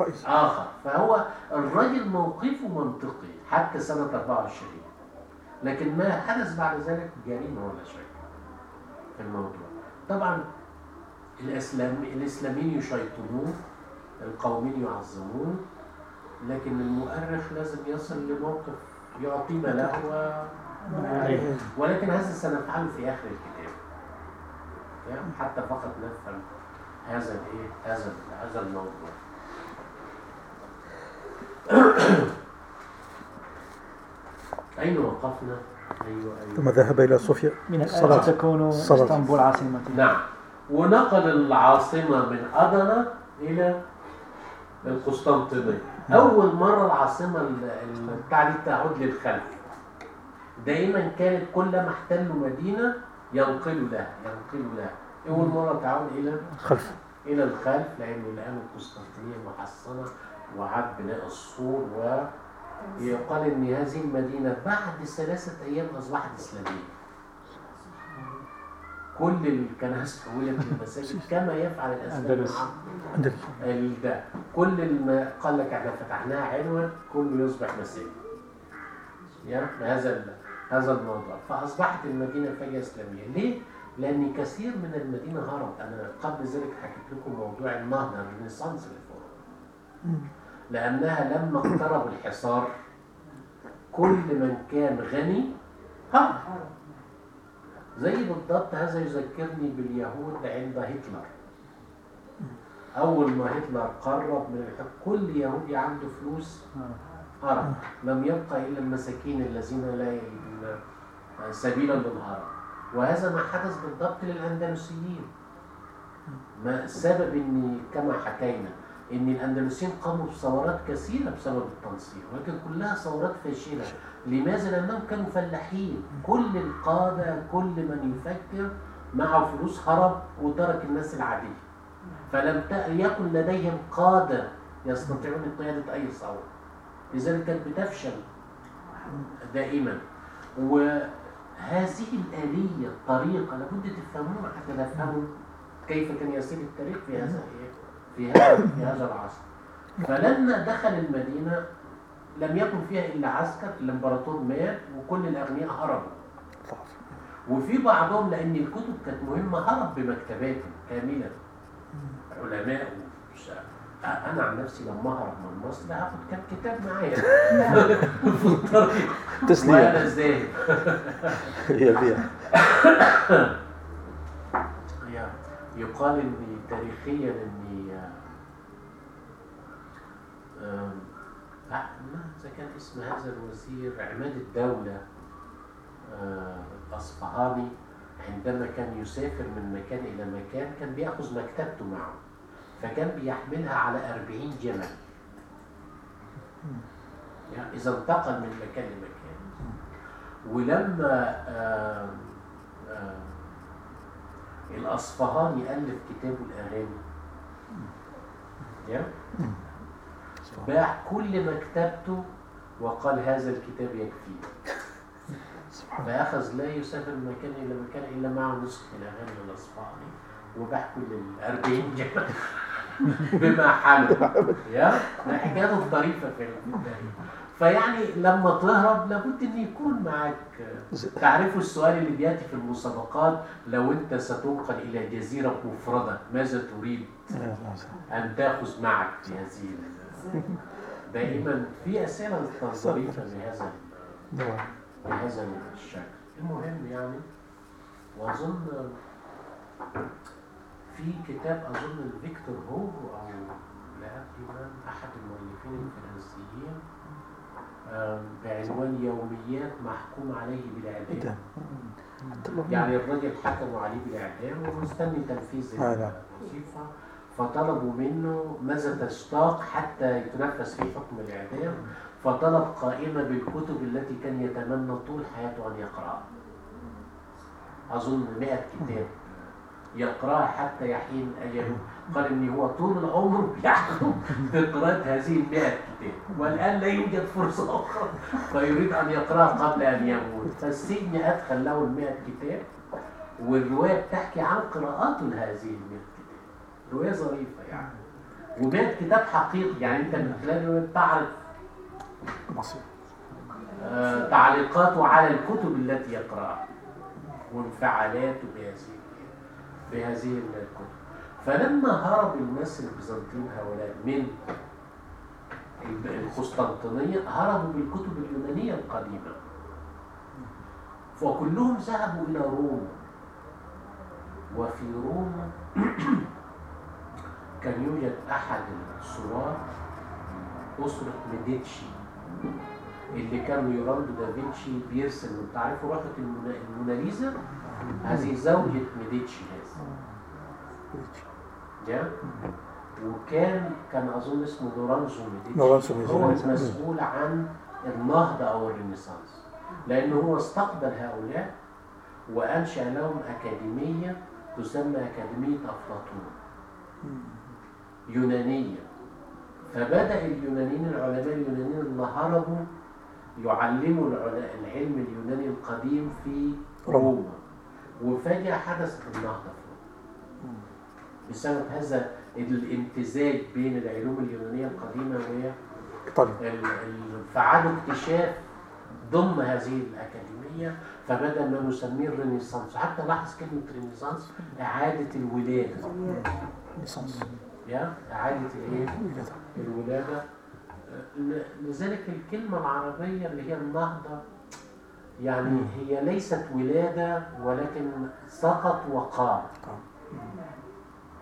رئيس. آخر. فهو الراجل موقفه منطقي حتى سنة 24 لكن ما حدث بعد ذلك؟ جريمة ولا شيء في الموضوع. طبعا الإسلام الإسلاميين يشيطنون القوميين يعظمون لكن المؤرخ لازم يصل لموقف يعطينا له و... ولكن هذا سنفعله في آخر الكتاب. يعني حتى فقط نفهم هذا الإيه؟ هذا هذا الموضوع. أين وقفنا؟ أيوة ثم أيوة ذهب إلى صوفيا. من الصلاة. الآن تكون. إسطنبول عاصمة. نعم. ونقل العاصمة من أدنا إلى القسطنطينية. أول مرة العاصمة ال- ال- بتاع دي تعود للخلف. دائما كانت كلما احتلوا مدينة ينقلوا لها ينقلوا لها. أول مرة تعود إلى خلف إلى الخلف لأن الآن القسطنطينية محصنة وعاد بناء السور ويقال إن هذه المدينة بعد ثلاثة أيام أصبحت إسلامية. كل الكنائس حولت للمساجد كما يفعل الأسلام أندلس. مع ده كل ما قال لك إحنا فتحناها عنوة كله يصبح مساجد يا هذا هذا الموضوع. فأصبحت المدينة فجأة إسلامية. ليه؟ لأن كثير من المدينة هرب. أنا قبل ذلك حكيت لكم موضوع النهضة الرينيسانس اللي فوق. لأنها لما اقترب الحصار كل من كان غني هرب زي بالضبط هذا يذكرني باليهود عند هتلر. أول ما هتلر قرب من الحكم كل يهودي عنده فلوس هرب لم يبقى إلا المساكين الذين لا يجدون سبيلا للهرب وهذا ما حدث بالضبط للأندلسيين. ما السبب ان كما حكينا إن الأندلسيين قاموا بثورات كثيرة بسبب التنصير ولكن كلها ثورات فاشلة. لماذا لانهم كانوا فلاحين؟ كل القادة كل من يفكر معه فلوس هرب وترك الناس العادية. فلم يكن لديهم قادة يستطيعون قيادة أي ثوره لذلك كانت بتفشل دائما. وهذه الآلية الطريقة لابد تفهموها حتى نفهموا كيف كان يسير التاريخ في هذا في هذا في هذا العصر. فلما دخل المدينة لم يكن فيها إلا عسكر الإمبراطور مات وكل الأغنياء هربوا. وفي بعضهم لأن الكتب كانت مهمة هرب بمكتباته كاملة. علماء أنا عن نفسي لما أهرب من مصر هاخد كام كتاب معايا. في الطريق تسلية وأنا ذاهب هي بيع. يا. يقال ان تاريخيا ان آم، لا ما كان اسم هذا الوزير عماد الدولة آه، الأصفهاني. عندما كان يسافر من مكان إلى مكان كان بيأخذ مكتبته معه فكان بيحملها على 40 جمل يعني إذا انتقل من مكان لمكان. ولما آم، آم، الأصفهاني ألف كتابه الأغاني. يا؟ باع كل مكتبته وقال هذا الكتاب يكفي. سبحان فأخذ لا يسافر من مكان إلى مكان إلا معه نسخ الأغاني الأصفهاني وباع كل الأربعين جمل بما حمل. يا ده حكايته ظريفة في التاريخ فيعني لما تهرب لابد أن يكون معك. تعرفوا السؤال اللي بيأتي في المسابقات؟ لو أنت ستنقل إلى جزيرة مفردة ماذا تريد أن تأخذ معك في هذه دائما في أسئلة ظريفه بهذا بهذا الشكل. المهم يعني وأظن في كتاب أظن فيكتور هوغو أو لا أحد المؤلفين الفرنسيين بعنوان يوميات محكوم عليه بالاعدام إعدام. حتى الله يعني الراجل حكموا عليه بالاعدام ومستني تنفيذ آه، نعم. الوظيفة. فطلبوا منه ماذا تشتاق حتى يتنفذ فيه حكم الإعدام. فطلب قائمة بالكتب التي كان يتمنى طول حياته أن يقرأها. أظن 100 كتاب. يقرأها حتى يحين أجله. قال ان هو طول العمر بيحكم بقراءة هذه ال 100 كتاب. والآن لا يوجد فرصة أخرى. فيريد أن يقرأها قبل أن يموت. فالسجن أدخل له ال 100 كتاب. والرواية بتحكي عن قراءاته لهذه ال 100 كتاب رواية ظريفة يعني. و100 كتاب حقيقي يعني أنت من خلال الروايه تعرف. مصير آه، تعليقاته على الكتب التي يقرأها. وانفعالاته بهذه بهذه الكتب. فلما هرب الناس البيزنطيين هؤلاء من القسطنطينية هربوا بالكتب اليونانية القديمة. وكلهم ذهبوا إلى روما. وفي روما كان يوجد أحد الثوار أسرة ميديتشي اللي كان ليوناردو دافنشي بيرسم انت عارف المونا- الموناليزا. هذه زوجة ميديتشي هذه وكان كان أظن اسمه لورانزو ميديتشي هو. المسؤول عن النهضة أو ال Renaissance. لأنه هو استقبل هؤلاء وأنشأ لهم أكاديمية تسمى أكاديمية أفلاطون. يونانية. فبدأ اليونانيين العلماء اليونانيين اللي هربوا يعلموا العلم اليوناني القديم في روما. وفجأة حدثت النهضة في روما. بسبب هذا الامتزاج بين العلوم اليونانية القديمة وهي فعادوا اكتشاف ضمن هذه الأكاديمية فبدأ ما نسميه الرينيسانس. حتى لاحظ كلمة رينيسانس إعادة الولادة. يا إعادة الإيه؟ ولادة الولادة ل- لذلك الكلمة العربية اللي هي النهضة يعني هي ليست ولادة ولكن سقط وقام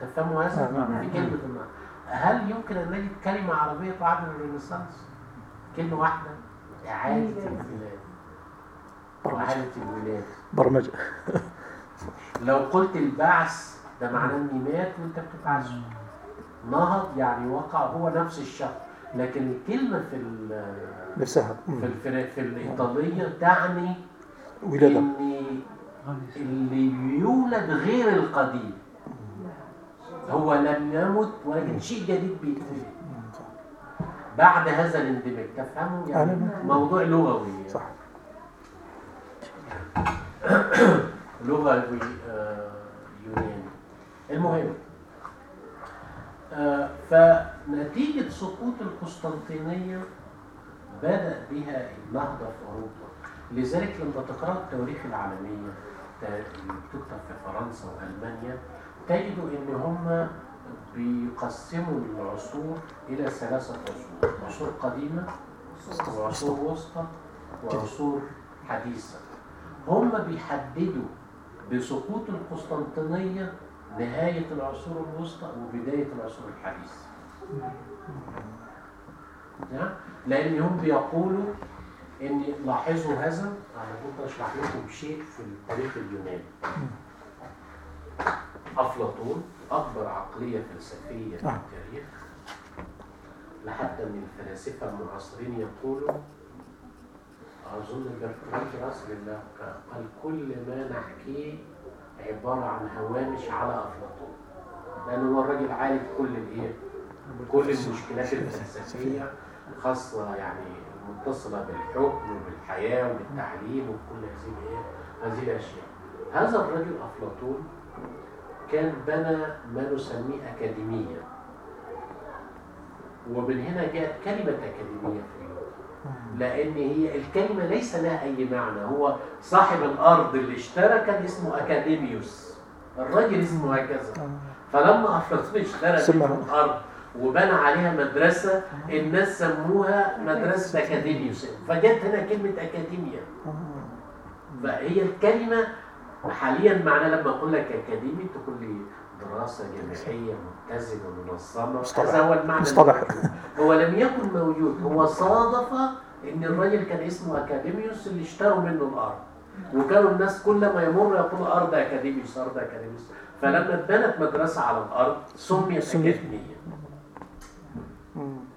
تفهموا هذا؟ نعم. في كلمة النهضة هل يمكن أن نجد كلمة عربية تعادل الرينيسانس؟ كلمة واحدة إعادة الولادة برمجة إعادة الولادة برمجة لو قلت البعث ده معناه إني مات وأنت بتبعثه نهض يعني وقع هو نفس الشخص. لكن الكلمة في ال نفسها. في في الإيطالية تعني ولادة. إن اللي يولد غير القديم. هو لم يمت ولكن شيء جديد بيتولد بعد هذا الاندماج تفهموا؟ يعني موضوع لغوي. صح. لغوي آه، يوناني. المهم فنتيجة سقوط القسطنطينية بدأ بها النهضة في أوروبا. لذلك لما تقرأ التواريخ العالمية بتكتب في فرنسا وألمانيا تجدوا إن هم بيقسموا العصور إلى ثلاثة عصور عصور قديمة وعصور وسطى وعصور حديثة. هم بيحددوا بسقوط القسطنطينية نهاية العصور الوسطى وبداية العصور الحديثة نعم؟ لأن هم بيقولوا إن لاحظوا هذا أنا كنت أشرح لكم شيء في التاريخ اليوناني أفلاطون أكبر عقلية فلسفية في آه. التاريخ لحتى من الفلاسفة المعاصرين يقولوا أظن برتراند راسل قال كل ما نحكيه عبارة عن هوامش على أفلاطون لأنه هو الراجل عارف كل الإيه؟ كل المشكلات الفلسفية خاصة يعني متصلة بالحكم وبالحياة وبالتعليم وكل هذه الإيه؟ هذه الأشياء هذا الرجل أفلاطون كان بنى ما نسميه أكاديمية ومن هنا جاءت كلمة أكاديمية في لأن هي الكلمة ليس لها أي معنى. هو صاحب الأرض اللي اشترى كان اسمه أكاديميوس. الراجل اسمه هكذا. فلما أفلاطون اشترى الأرض وبنى عليها مدرسة الناس سموها مدرسة أكاديميوس. فجت هنا كلمة أكاديميا. فهي الكلمة حاليا معناها لما أقول لك أكاديمي تقول لي دراسة جامعية. متزنة منظمة مصطلح. هذا هو المعنى مصطلح. هو لم يكن موجود. هو صادف إن الراجل كان اسمه أكاديميوس اللي اشتروا منه الأرض. وكانوا الناس كل ما يمر يقولوا أرض أكاديميوس أرض أكاديميوس. فلما اتبنت مدرسة على الأرض سميت. أكاديمية.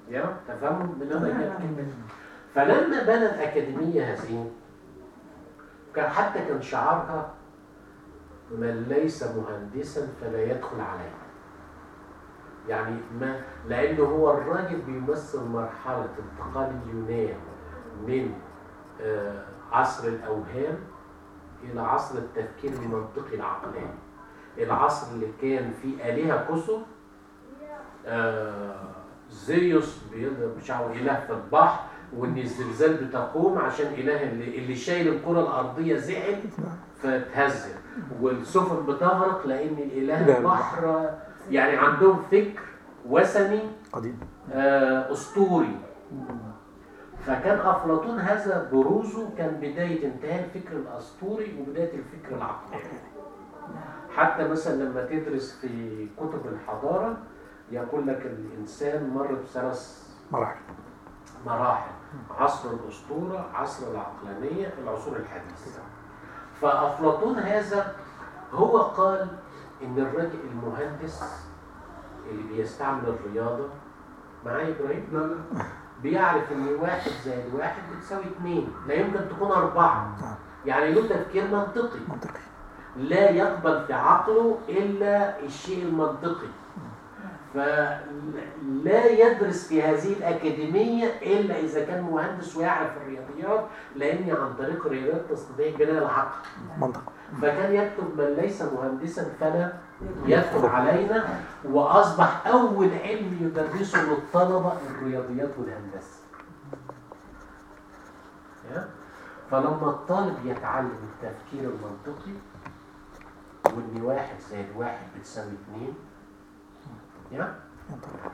يا تفهموا؟ من كلمه فلما بنى الاكاديميه هذه كان حتى كان شعارها من ليس مهندسا فلا يدخل عليه يعني ما لأنه هو الراجل بيمثل مرحلة انتقال اليونان من آه، عصر الأوهام إلى عصر التفكير المنطقي العقلاني. العصر اللي كان فيه آلهة كسر آه، زيوس بيضرب بشعره إله في البحر وإن الزلزال بتقوم عشان إله اللي, اللي شايل الكرة الأرضية زعل فتهزر والسفن بتغرق لأن الإله إله البحر يعني عندهم فكر وثني قديم. آه، أسطوري. فكان أفلاطون هذا بروزه كان بداية انتهاء الفكر الأسطوري وبداية الفكر العقلاني حتى مثلا لما تدرس في كتب الحضارة يقول لك الإنسان مر بثلاث مراحل. مراحل. عصر الأسطورة عصر العقلانية العصور الحديثة. فأفلاطون هذا هو قال إن الراجل المهندس اللي بيستعمل الرياضة معايا إبراهيم؟ لا لا. بيعرف إن واحد زائد واحد بتساوي اتنين لا يمكن تكون أربعة. يعني له تفكير منطقي. لا يقبل في عقله إلا الشيء المنطقي. فلا يدرس في هذه الأكاديمية إلا إذا كان مهندس ويعرف الرياضيات لأن عن طريق الرياضيات تستطيع بناء العقل. منطق فكان يكتب من ليس مهندسا فلا يدخل علينا وأصبح أول علم يدرسه للطلبة الرياضيات والهندسة؟ فلما الطالب يتعلم التفكير المنطقي وإن واحد زائد واحد بتساوي اتنين يا؟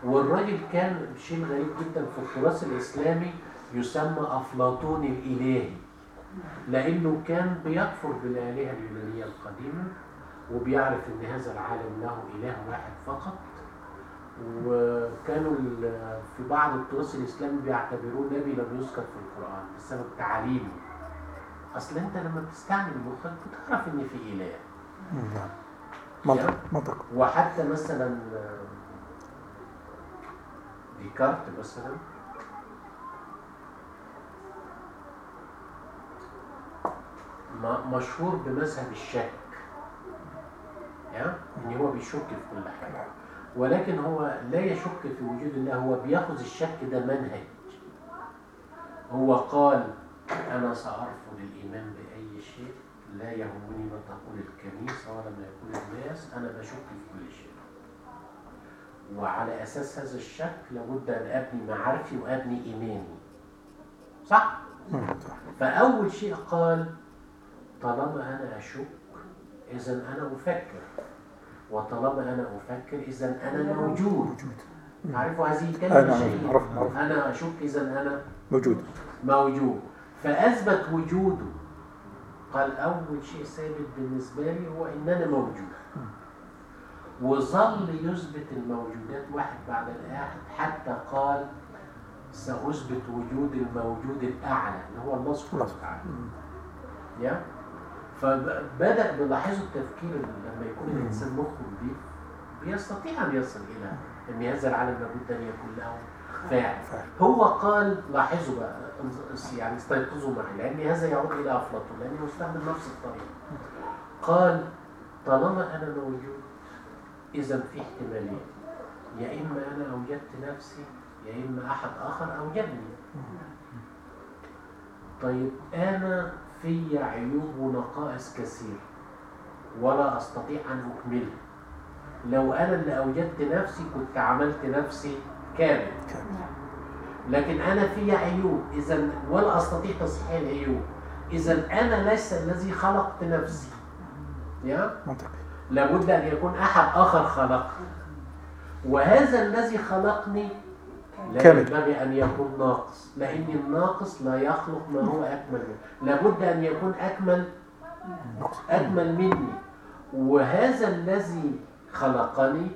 والراجل كان شيء غريب جدا في التراث الإسلامي يسمى أفلاطون الإلهي لأنه كان بيكفر بالآلهة اليونانية القديمة وبيعرف إن هذا العالم له إله واحد فقط. وكانوا في بعض التراث الإسلامي بيعتبروه نبي لم يذكر في القرآن بسبب تعاليمه. أصل أنت لما بتستعمل مخك بتعرف إن في إله. نعم. منطق منطق. وحتى مثلا ديكارت مثلا مشهور بمذهب الشك. يعني إن هو بيشك في كل حاجة. ولكن هو لا يشك في وجود الله هو بيأخذ الشك ده منهج. هو قال أنا سارفض الايمان بأي شيء لا يهمني ما تقول الكنيسه ولا ما يقول الناس أنا بشك في كل شيء. وعلى أساس هذا الشك لابد أن أبني معارفي وأبني إيماني. صح. فأول شيء قال طالما أنا أشك اذا أنا أفكر. وطالما أنا أفكر اذا أنا موجود. موجود. تعرفوا هذه عرفت، عرفت. أنا أشك اذا أنا موجود. موجود. فأثبت وجوده قال أول شيء ثابت بالنسبة لي هو إن أنا موجود. وظل يثبت الموجودات واحد بعد الآخر حتى قال سأثبت وجود الموجود الأعلى اللي هو الله سبحانه. وتعالى يا؟ فبدأ بلاحظوا التفكير لما يكون الإنسان مخه نضيف بيستطيع أن يصل إلى أن هذا العالم لابد أن يكون له فاعل. هو قال لاحظوا بقى يعني استيقظوا معي لأن هذا يعود إلى أفلاطون لأنه يستخدم نفس الطريقة. قال طالما أنا موجود إذا في احتمالين. يا إما أنا أوجدت نفسي يا إما أحد آخر أوجدني. طيب أنا في عيوب ونقائص كثير ولا أستطيع أن أكملها. لو أنا اللي أوجدت نفسي كنت عملت نفسي كامل. لكن أنا في عيوب إذا ولا أستطيع تصحيح العيوب. إذا أنا ليس الذي خلقت نفسي. يا؟ لابد أن يكون أحد آخر خلقني. وهذا الذي خلقني لا كامل. ينبغي أن يكون ناقص. لأن الناقص لا يخلق ما هو أكمل منه. لابد أن يكون أكمل أكمل مني. وهذا الذي خلقني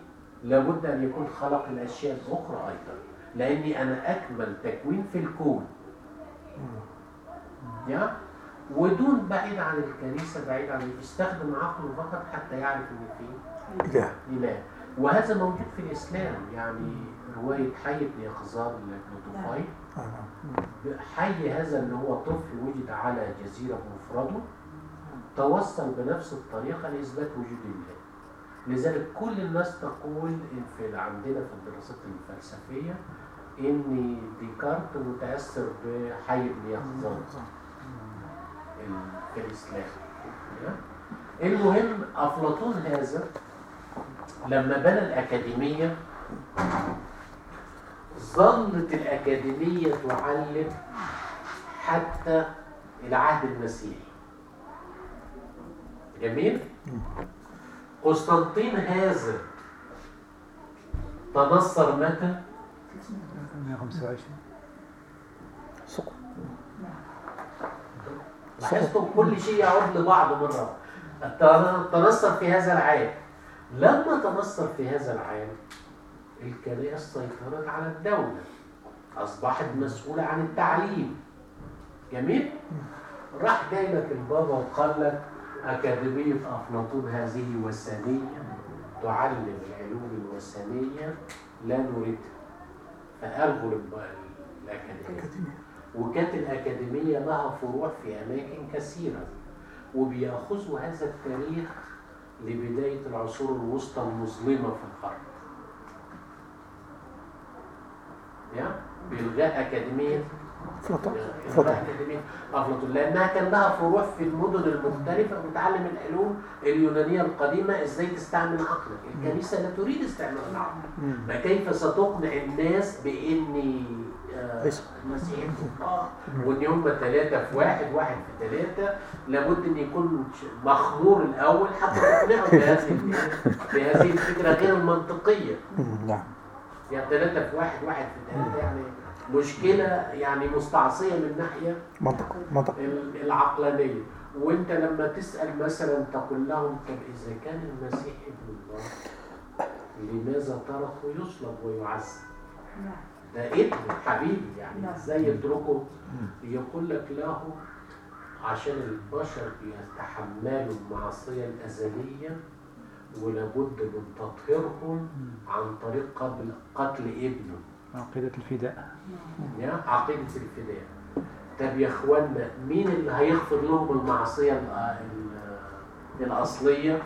لابد أن يكون خلق الأشياء الأخرى أيضا. لأني أنا أكمل تكوين في الكون. يا؟ ودون بعيد عن الكنيسة بعيد عن يستخدم عقله فقط حتى يعرف إن في إله إله. وهذا موجود في الإسلام يعني رواية حي بن يقظان لابن طفيل. حي هذا اللي هو طفل وجد على جزيرة بمفرده توصل بنفس الطريقة لإثبات وجود الله. لذلك كل الناس تقول إن في عندنا في الدراسات الفلسفية إن ديكارت متأثر بحي بن يقظان ال- في الإسلام. المهم أفلاطون هذا لما بنى الأكاديمية ظلت الأكاديمية تعلم حتى العهد المسيحي جميل؟ قسطنطين هذا تنصر متى؟ 125 سقط لاحظتم كل شيء يعود لبعضه مرة تنصر في هذا العام لما تنصر في هذا العام الكنائس سيطرت على الدولة. أصبحت مسؤولة عن التعليم. جميل؟ راح جاي لك البابا وقال لك أكاديمية أفلاطون هذه وثنية تعلم العلوم الوثنية لا نريدها فألغوا الأكاديمية. أكاديمية وكانت الأكاديمية لها فروع في أماكن كثيرة وبيأخذوا هذا التاريخ لبداية العصور الوسطى المظلمة في الغرب يا؟ بإلغاء أكاديمية. أفلاطون أفلاطون لأنها كان لها فروع في المدن المختلفة بتعلم العلوم اليونانية القديمة إزاي تستعمل عقلك. الكنيسة لا تريد استعمال العقل. فكيف ستقنع الناس بان آه،. المسيح الله وإن هم ثلاثة في واحد واحد في ثلاثة لابد إن يكون مخمور الأول حتى تقنعه بهذه بهذه الفكرة غير المنطقيه مم. نعم. يعني ثلاثة في واحد واحد في ثلاثة يعني مشكلة يعني مستعصية من ناحية منطق منطق. ال- العقلانية. وانت لما تسأل مثلا تقول لهم طب إذا كان المسيح ابن الله لماذا تركه يصلب ويعذب ده ابن حبيبي يعني. إزاي يتركه يقول لك له عشان البشر بيتحملوا المعصية الأزلية؟ ولابد من تطهيرهم عن طريق قبل قتل ابنه. عقيدة الفداء. يا عقيدة الفداء. طب يا اخوانا مين اللي هيغفر لهم المعصية ال- ال- الأصلية؟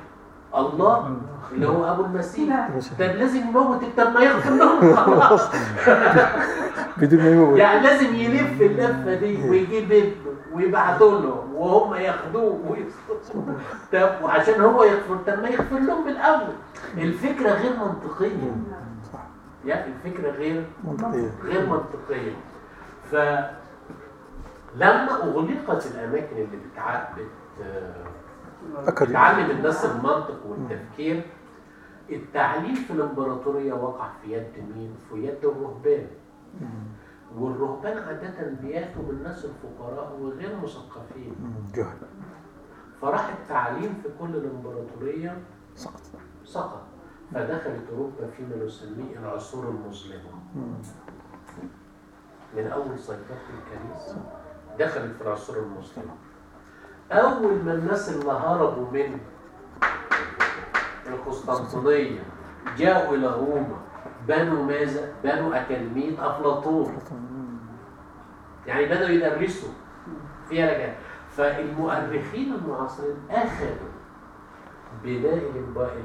الله اللي هو أبو المسيح. طب لازم يموت التم ما يغفر لهم. خلاص بدون ما يموت. يعني لازم يلف اللفة دي ويجيب ابنه. ويبعتوا له وهم ياخدوه ويصرفوا طب وعشان هو يغفر طب ما يغفر لهم بالأول. الفكرة غير منطقية. صح يعني الفكرة غير منطقية. غير منطقية. ف لما أغلقت الأماكن اللي بتع... بت... بتعلم الناس المنطق والتفكير التعليم في الإمبراطورية وقع في يد مين؟ في يد الرهبان. والرهبان عادة بياتوا من الناس الفقراء وغير مثقفين. جهل. فراح التعليم في كل الامبراطورية سقط. سقط. فدخلت أوروبا فيما نسميه العصور المظلمة. من أول سيطرة الكنيسة دخلت في العصور المظلمة. أول ما الناس اللي هربوا من القسطنطينية جاءوا إلى روما. بنوا ماذا؟ بنوا أكاديمية أفلاطون. يعني بدأوا يدرسوا فيها رجال فالمؤرخين المعاصرين أخذوا بناء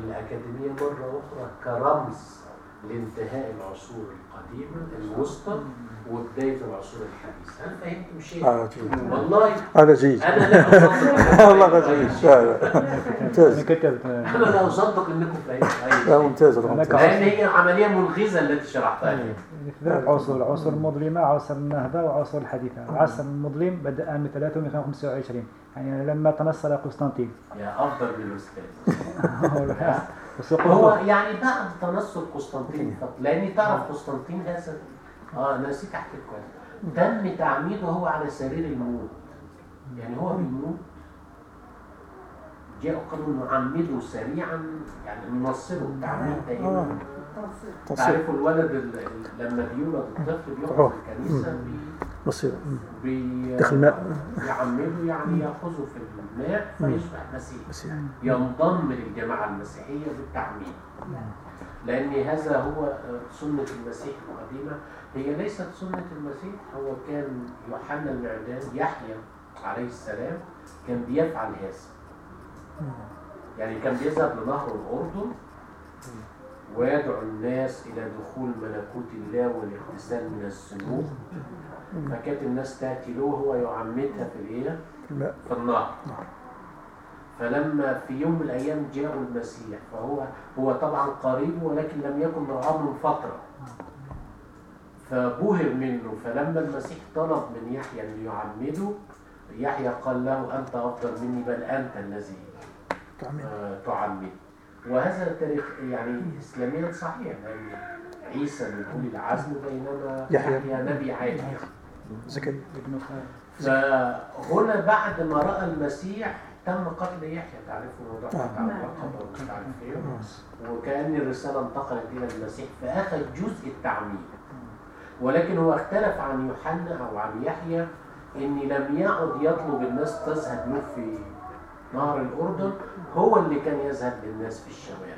الأكاديمية مرة أخرى كرمز لانتهاء العصور القديمة الوسطى. وبداية العصور الحديثة هل فهمتم شيء؟ آه جيد. والله هذا جيد. أنا لا والله جيد. ممتاز. كتبت. أنا لا أصدق أنكم فهمتوا لا ممتاز. لأن هي عملية ملغزة التي شرحتها. لي عصور عصور المظلمة عصر النهضة وعصر الحديثة. العصر المظلم بدأ من 325 يعني لما تنصر قسطنطين. يا أفضل من الأستاذ. هو يعني بعد تنصر قسطنطين لأني تعرف قسطنطين هذا آه أنا نسيت أحكي كويس تم تعميده هو على سرير الموت. يعني هو بيموت. جاءوا قالوا نعمده سريعا يعني ننصره تعميد دائما تصير تعرفوا الولد ال- ال- لما بيولد الطفل بيقعد. في الكنيسة بي- بصير. بي دخل ماء يعمده يعني يأخذه في الماء فيصبح مسيح. ينضم للجماعة المسيحية بالتعميد. لأن هذا هو سنة المسيح القديمة هي ليست سنة المسيح هو كان يوحنا المعدان يحيى عليه السلام كان بيفعل هذا. يعني كان بيذهب لنهر الأردن ويدعو الناس إلى دخول ملكوت الله والاغتسال من الذنوب فكانت الناس تأتي له وهو يعمدها في الإيه؟ في النار فلما في يوم من الأيام جاءوا المسيح فهو هو طبعا قريب ولكن لم يكن رآه من فترة. فبهر منه فلما المسيح طلب من يحيى أن يعمده يحيى قال له أنت أفضل مني بل أنت الذي تعميم آه، تعمد. وهذا تاريخ يعني اسلاميا صحيح لأن عيسى من أولي العزم بينما يحيى. يحيى نبي عادي. زكريا. فهنا بعد ما رأى المسيح تم قتل يحيى. تعرفوا الموضوع آه. بتاع اللقب ومش عارف إيه. وكأن الرسالة انتقلت إلى المسيح فأخذ جزء التعميد. ولكن هو اختلف عن يوحنا أو عن يحيى إن لم يعد يطلب الناس تذهب له في نهر الأردن هو اللي كان يذهب للناس في الشوارع.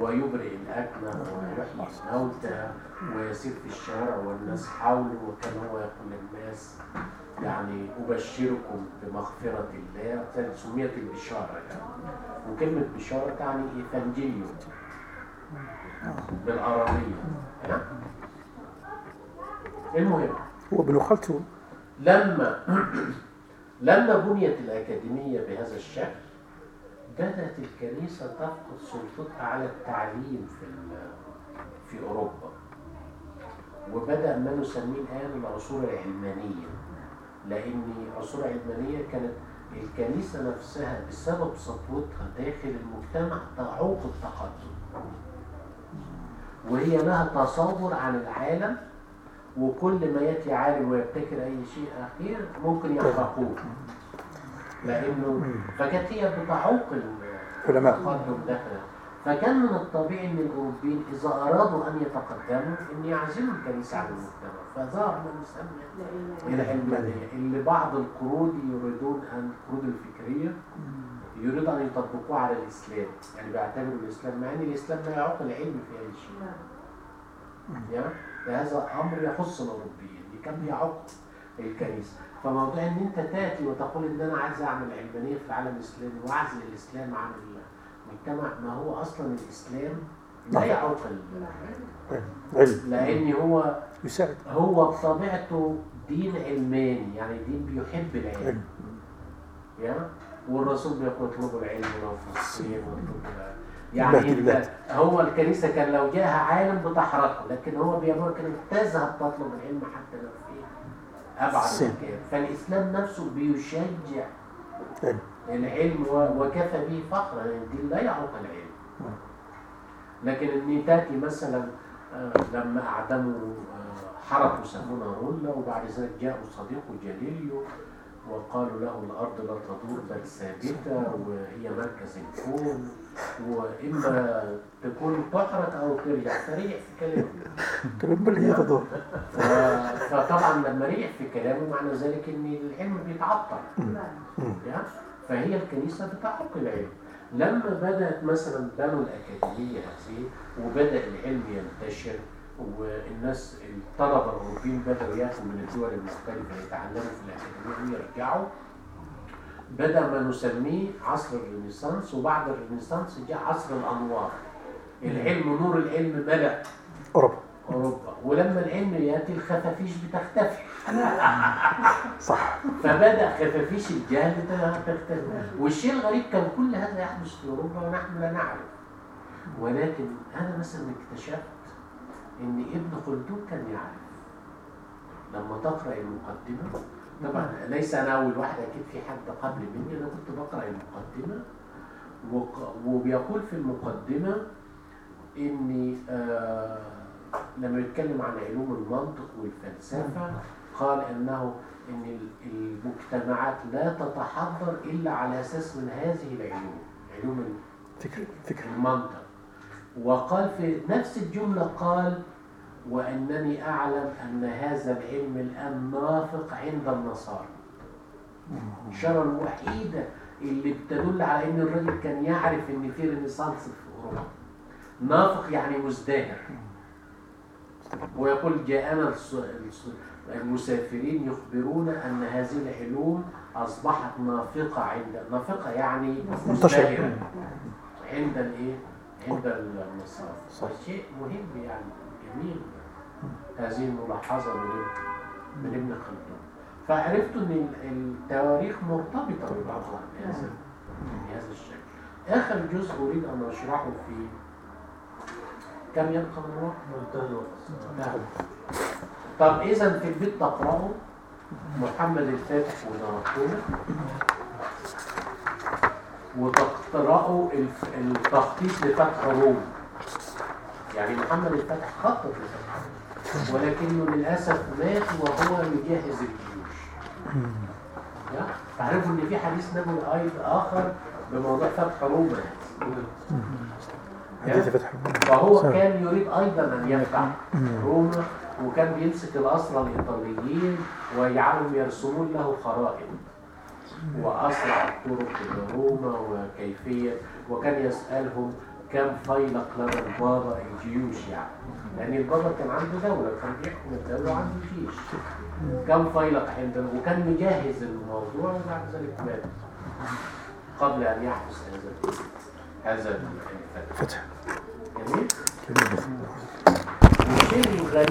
ويبرئ الأكمة ويحيي الموتى ويسير في الشارع والناس حوله وكان هو يقول للناس يعني أبشركم بمغفرة الله. سميت البشارة يعني. وكلمة بشارة تعني إيفانجيليو. بالأرامية ها؟ المهم. هو ابن خالته. لما لما بنيت الأكاديمية بهذا الشكل بدأت الكنيسة تفقد سلطتها على التعليم في في أوروبا. وبدأ ما نسميه الآن العصور العلمانية. لأن العصور العلمانية كانت الكنيسة نفسها بسبب سطوتها داخل المجتمع تعوق التقدم. وهي لها تصور عن العالم وكل ما يأتي عالم ويبتكر أي شيء أخير ممكن يحرقوه لأنه فكانت هي بتعوق علماء. التقدم داخلها فكان من الطبيعي إن الأوروبيين إذا أرادوا أن يتقدموا إن يعزلوا الكنيسة عن المجتمع. فظهر ما يسمى العلمانيه اللي بعض القرود يريدون ان القرود الفكرية يريدوا أن يطبقوها على الإسلام. يعني بيعتبروا الإسلام مع إن الإسلام لا يعوق العلم في أي شيء. يعني هذا أمر يخص الاوروبيين اللي كان بيعوق الكنيسة. فموضوع إن أنت تأتي وتقول إن أنا عايز أعمل علمانية في العالم الإسلامي وأعزل الإسلام عن المجتمع ما هو أصلا الإسلام لا يعوق ال- علم. لأن هو هو بطبيعته دين علماني يعني دين بيحب العلم. علم. يا؟ والرسول بيقول اطلبوا العلم ولو في الصين واطلبوا العلم. يعني هو الكنيسة كان لو جاءها عالم بتحرقه لكن هو بيامرك انك تذهب تطلب العلم حتى لو في أبعد. مكان. فالإسلام نفسه بيشجع علم العلم وكفى به فخرا. الدين لا يعوق العلم. لكن ان تأتي مثلا آه، لما أعدموا آه، حرقوا سمونا رولا وبعد ذلك جاءوا صديقه جاليليو وقالوا له الأرض لا تدور بل ثابتة وهي مركز الكون وإما تكون تحرق أو ترجع. فريح في كلامه. كلام بل هي تدور. فطبعا لما ريح في كلامه معنى ذلك إن العلم بيتعطل؟ فهي الكنيسة بتعطل العلم. لما بدأت مثلا بنوا الأكاديمية هذه وبدأ العلم ينتشر والناس الطلبة الأوروبيين بدأوا ياتوا من الدول المختلفه يتعلموا في الأكاديمية ويرجعوا. بدأ ما نسميه عصر الرينيسانس وبعد الرينيسانس جاء عصر الأنوار. العلم نور العلم ملأ أوروبا. أوروبا. ولما العلم يأتي الخفافيش بتختفي. صح. فبدأ خفافيش الجهل تختفي والشيء الغريب كان كل هذا يحدث في أوروبا ونحن لا نعرف. ولكن أنا مثلا اكتشفت إن ابن خلدون كان يعرف لما تقرأ المقدمة طبعا ليس أنا أول واحد أكيد في حد قبل مني أنا كنت بقرأ المقدمة. وق- وبيقول في المقدمة إني آه لما يتكلم عن علوم المنطق والفلسفة قال إنه إن ال- المجتمعات لا تتحضر إلا على أساس من هذه العلوم علوم المنطق. وقال في نفس الجملة قال وأنني أعلم أن هذا العلم الآن نافق عند النصارى الإشارة الوحيدة اللي بتدل على إن الراجل كان يعرف إن في رينيسانس في أوروبا. نافق يعني مزدهر. ويقول جاءنا المسافرين يخبرون أن هذه العلوم أصبحت نافقة عند نافقة يعني مزدهرة عند الإيه؟ عند. صح. شيء مهم يعني جميل هذه الملاحظة من ابن من ابن خلدون. فعرفت أن ال- التواريخ مرتبطة ببعضها بهذا بهذا الشكل. آخر جزء أريد أن أشرحه في كم يبقى من وقت؟ منتهى الوقت نعم. طب إذا في البيت تقرأوا محمد الفاتح ودرقونه وتقرأوا التخطيط لفتح روم. يعني محمد الفاتح خطط لفتح روم ولكنه للأسف مات وهو يجهز الجيوش؟ تعرفوا إن في حديث نبوي أيضا آخر بموضوع فتح روما فهو. كان يريد أيضا أن يفتح روما وكان بيمسك الاسرى الايطاليين ويجعلهم يرسمون له خرائط. وأسرع الطرق إلى روما وكيفية وكان يسألهم كم فيلق لنا البابا الجيوش يعني. لأن البابا كان عنده دولة كان بيحكم الدولة وعنده جيش كم فيلق عندنا وكان مجهز الموضوع وبعد ذلك مات. قبل أن يحدث هذا هذا الفتح فتح. جميل؟ كلمة والشيء الغريب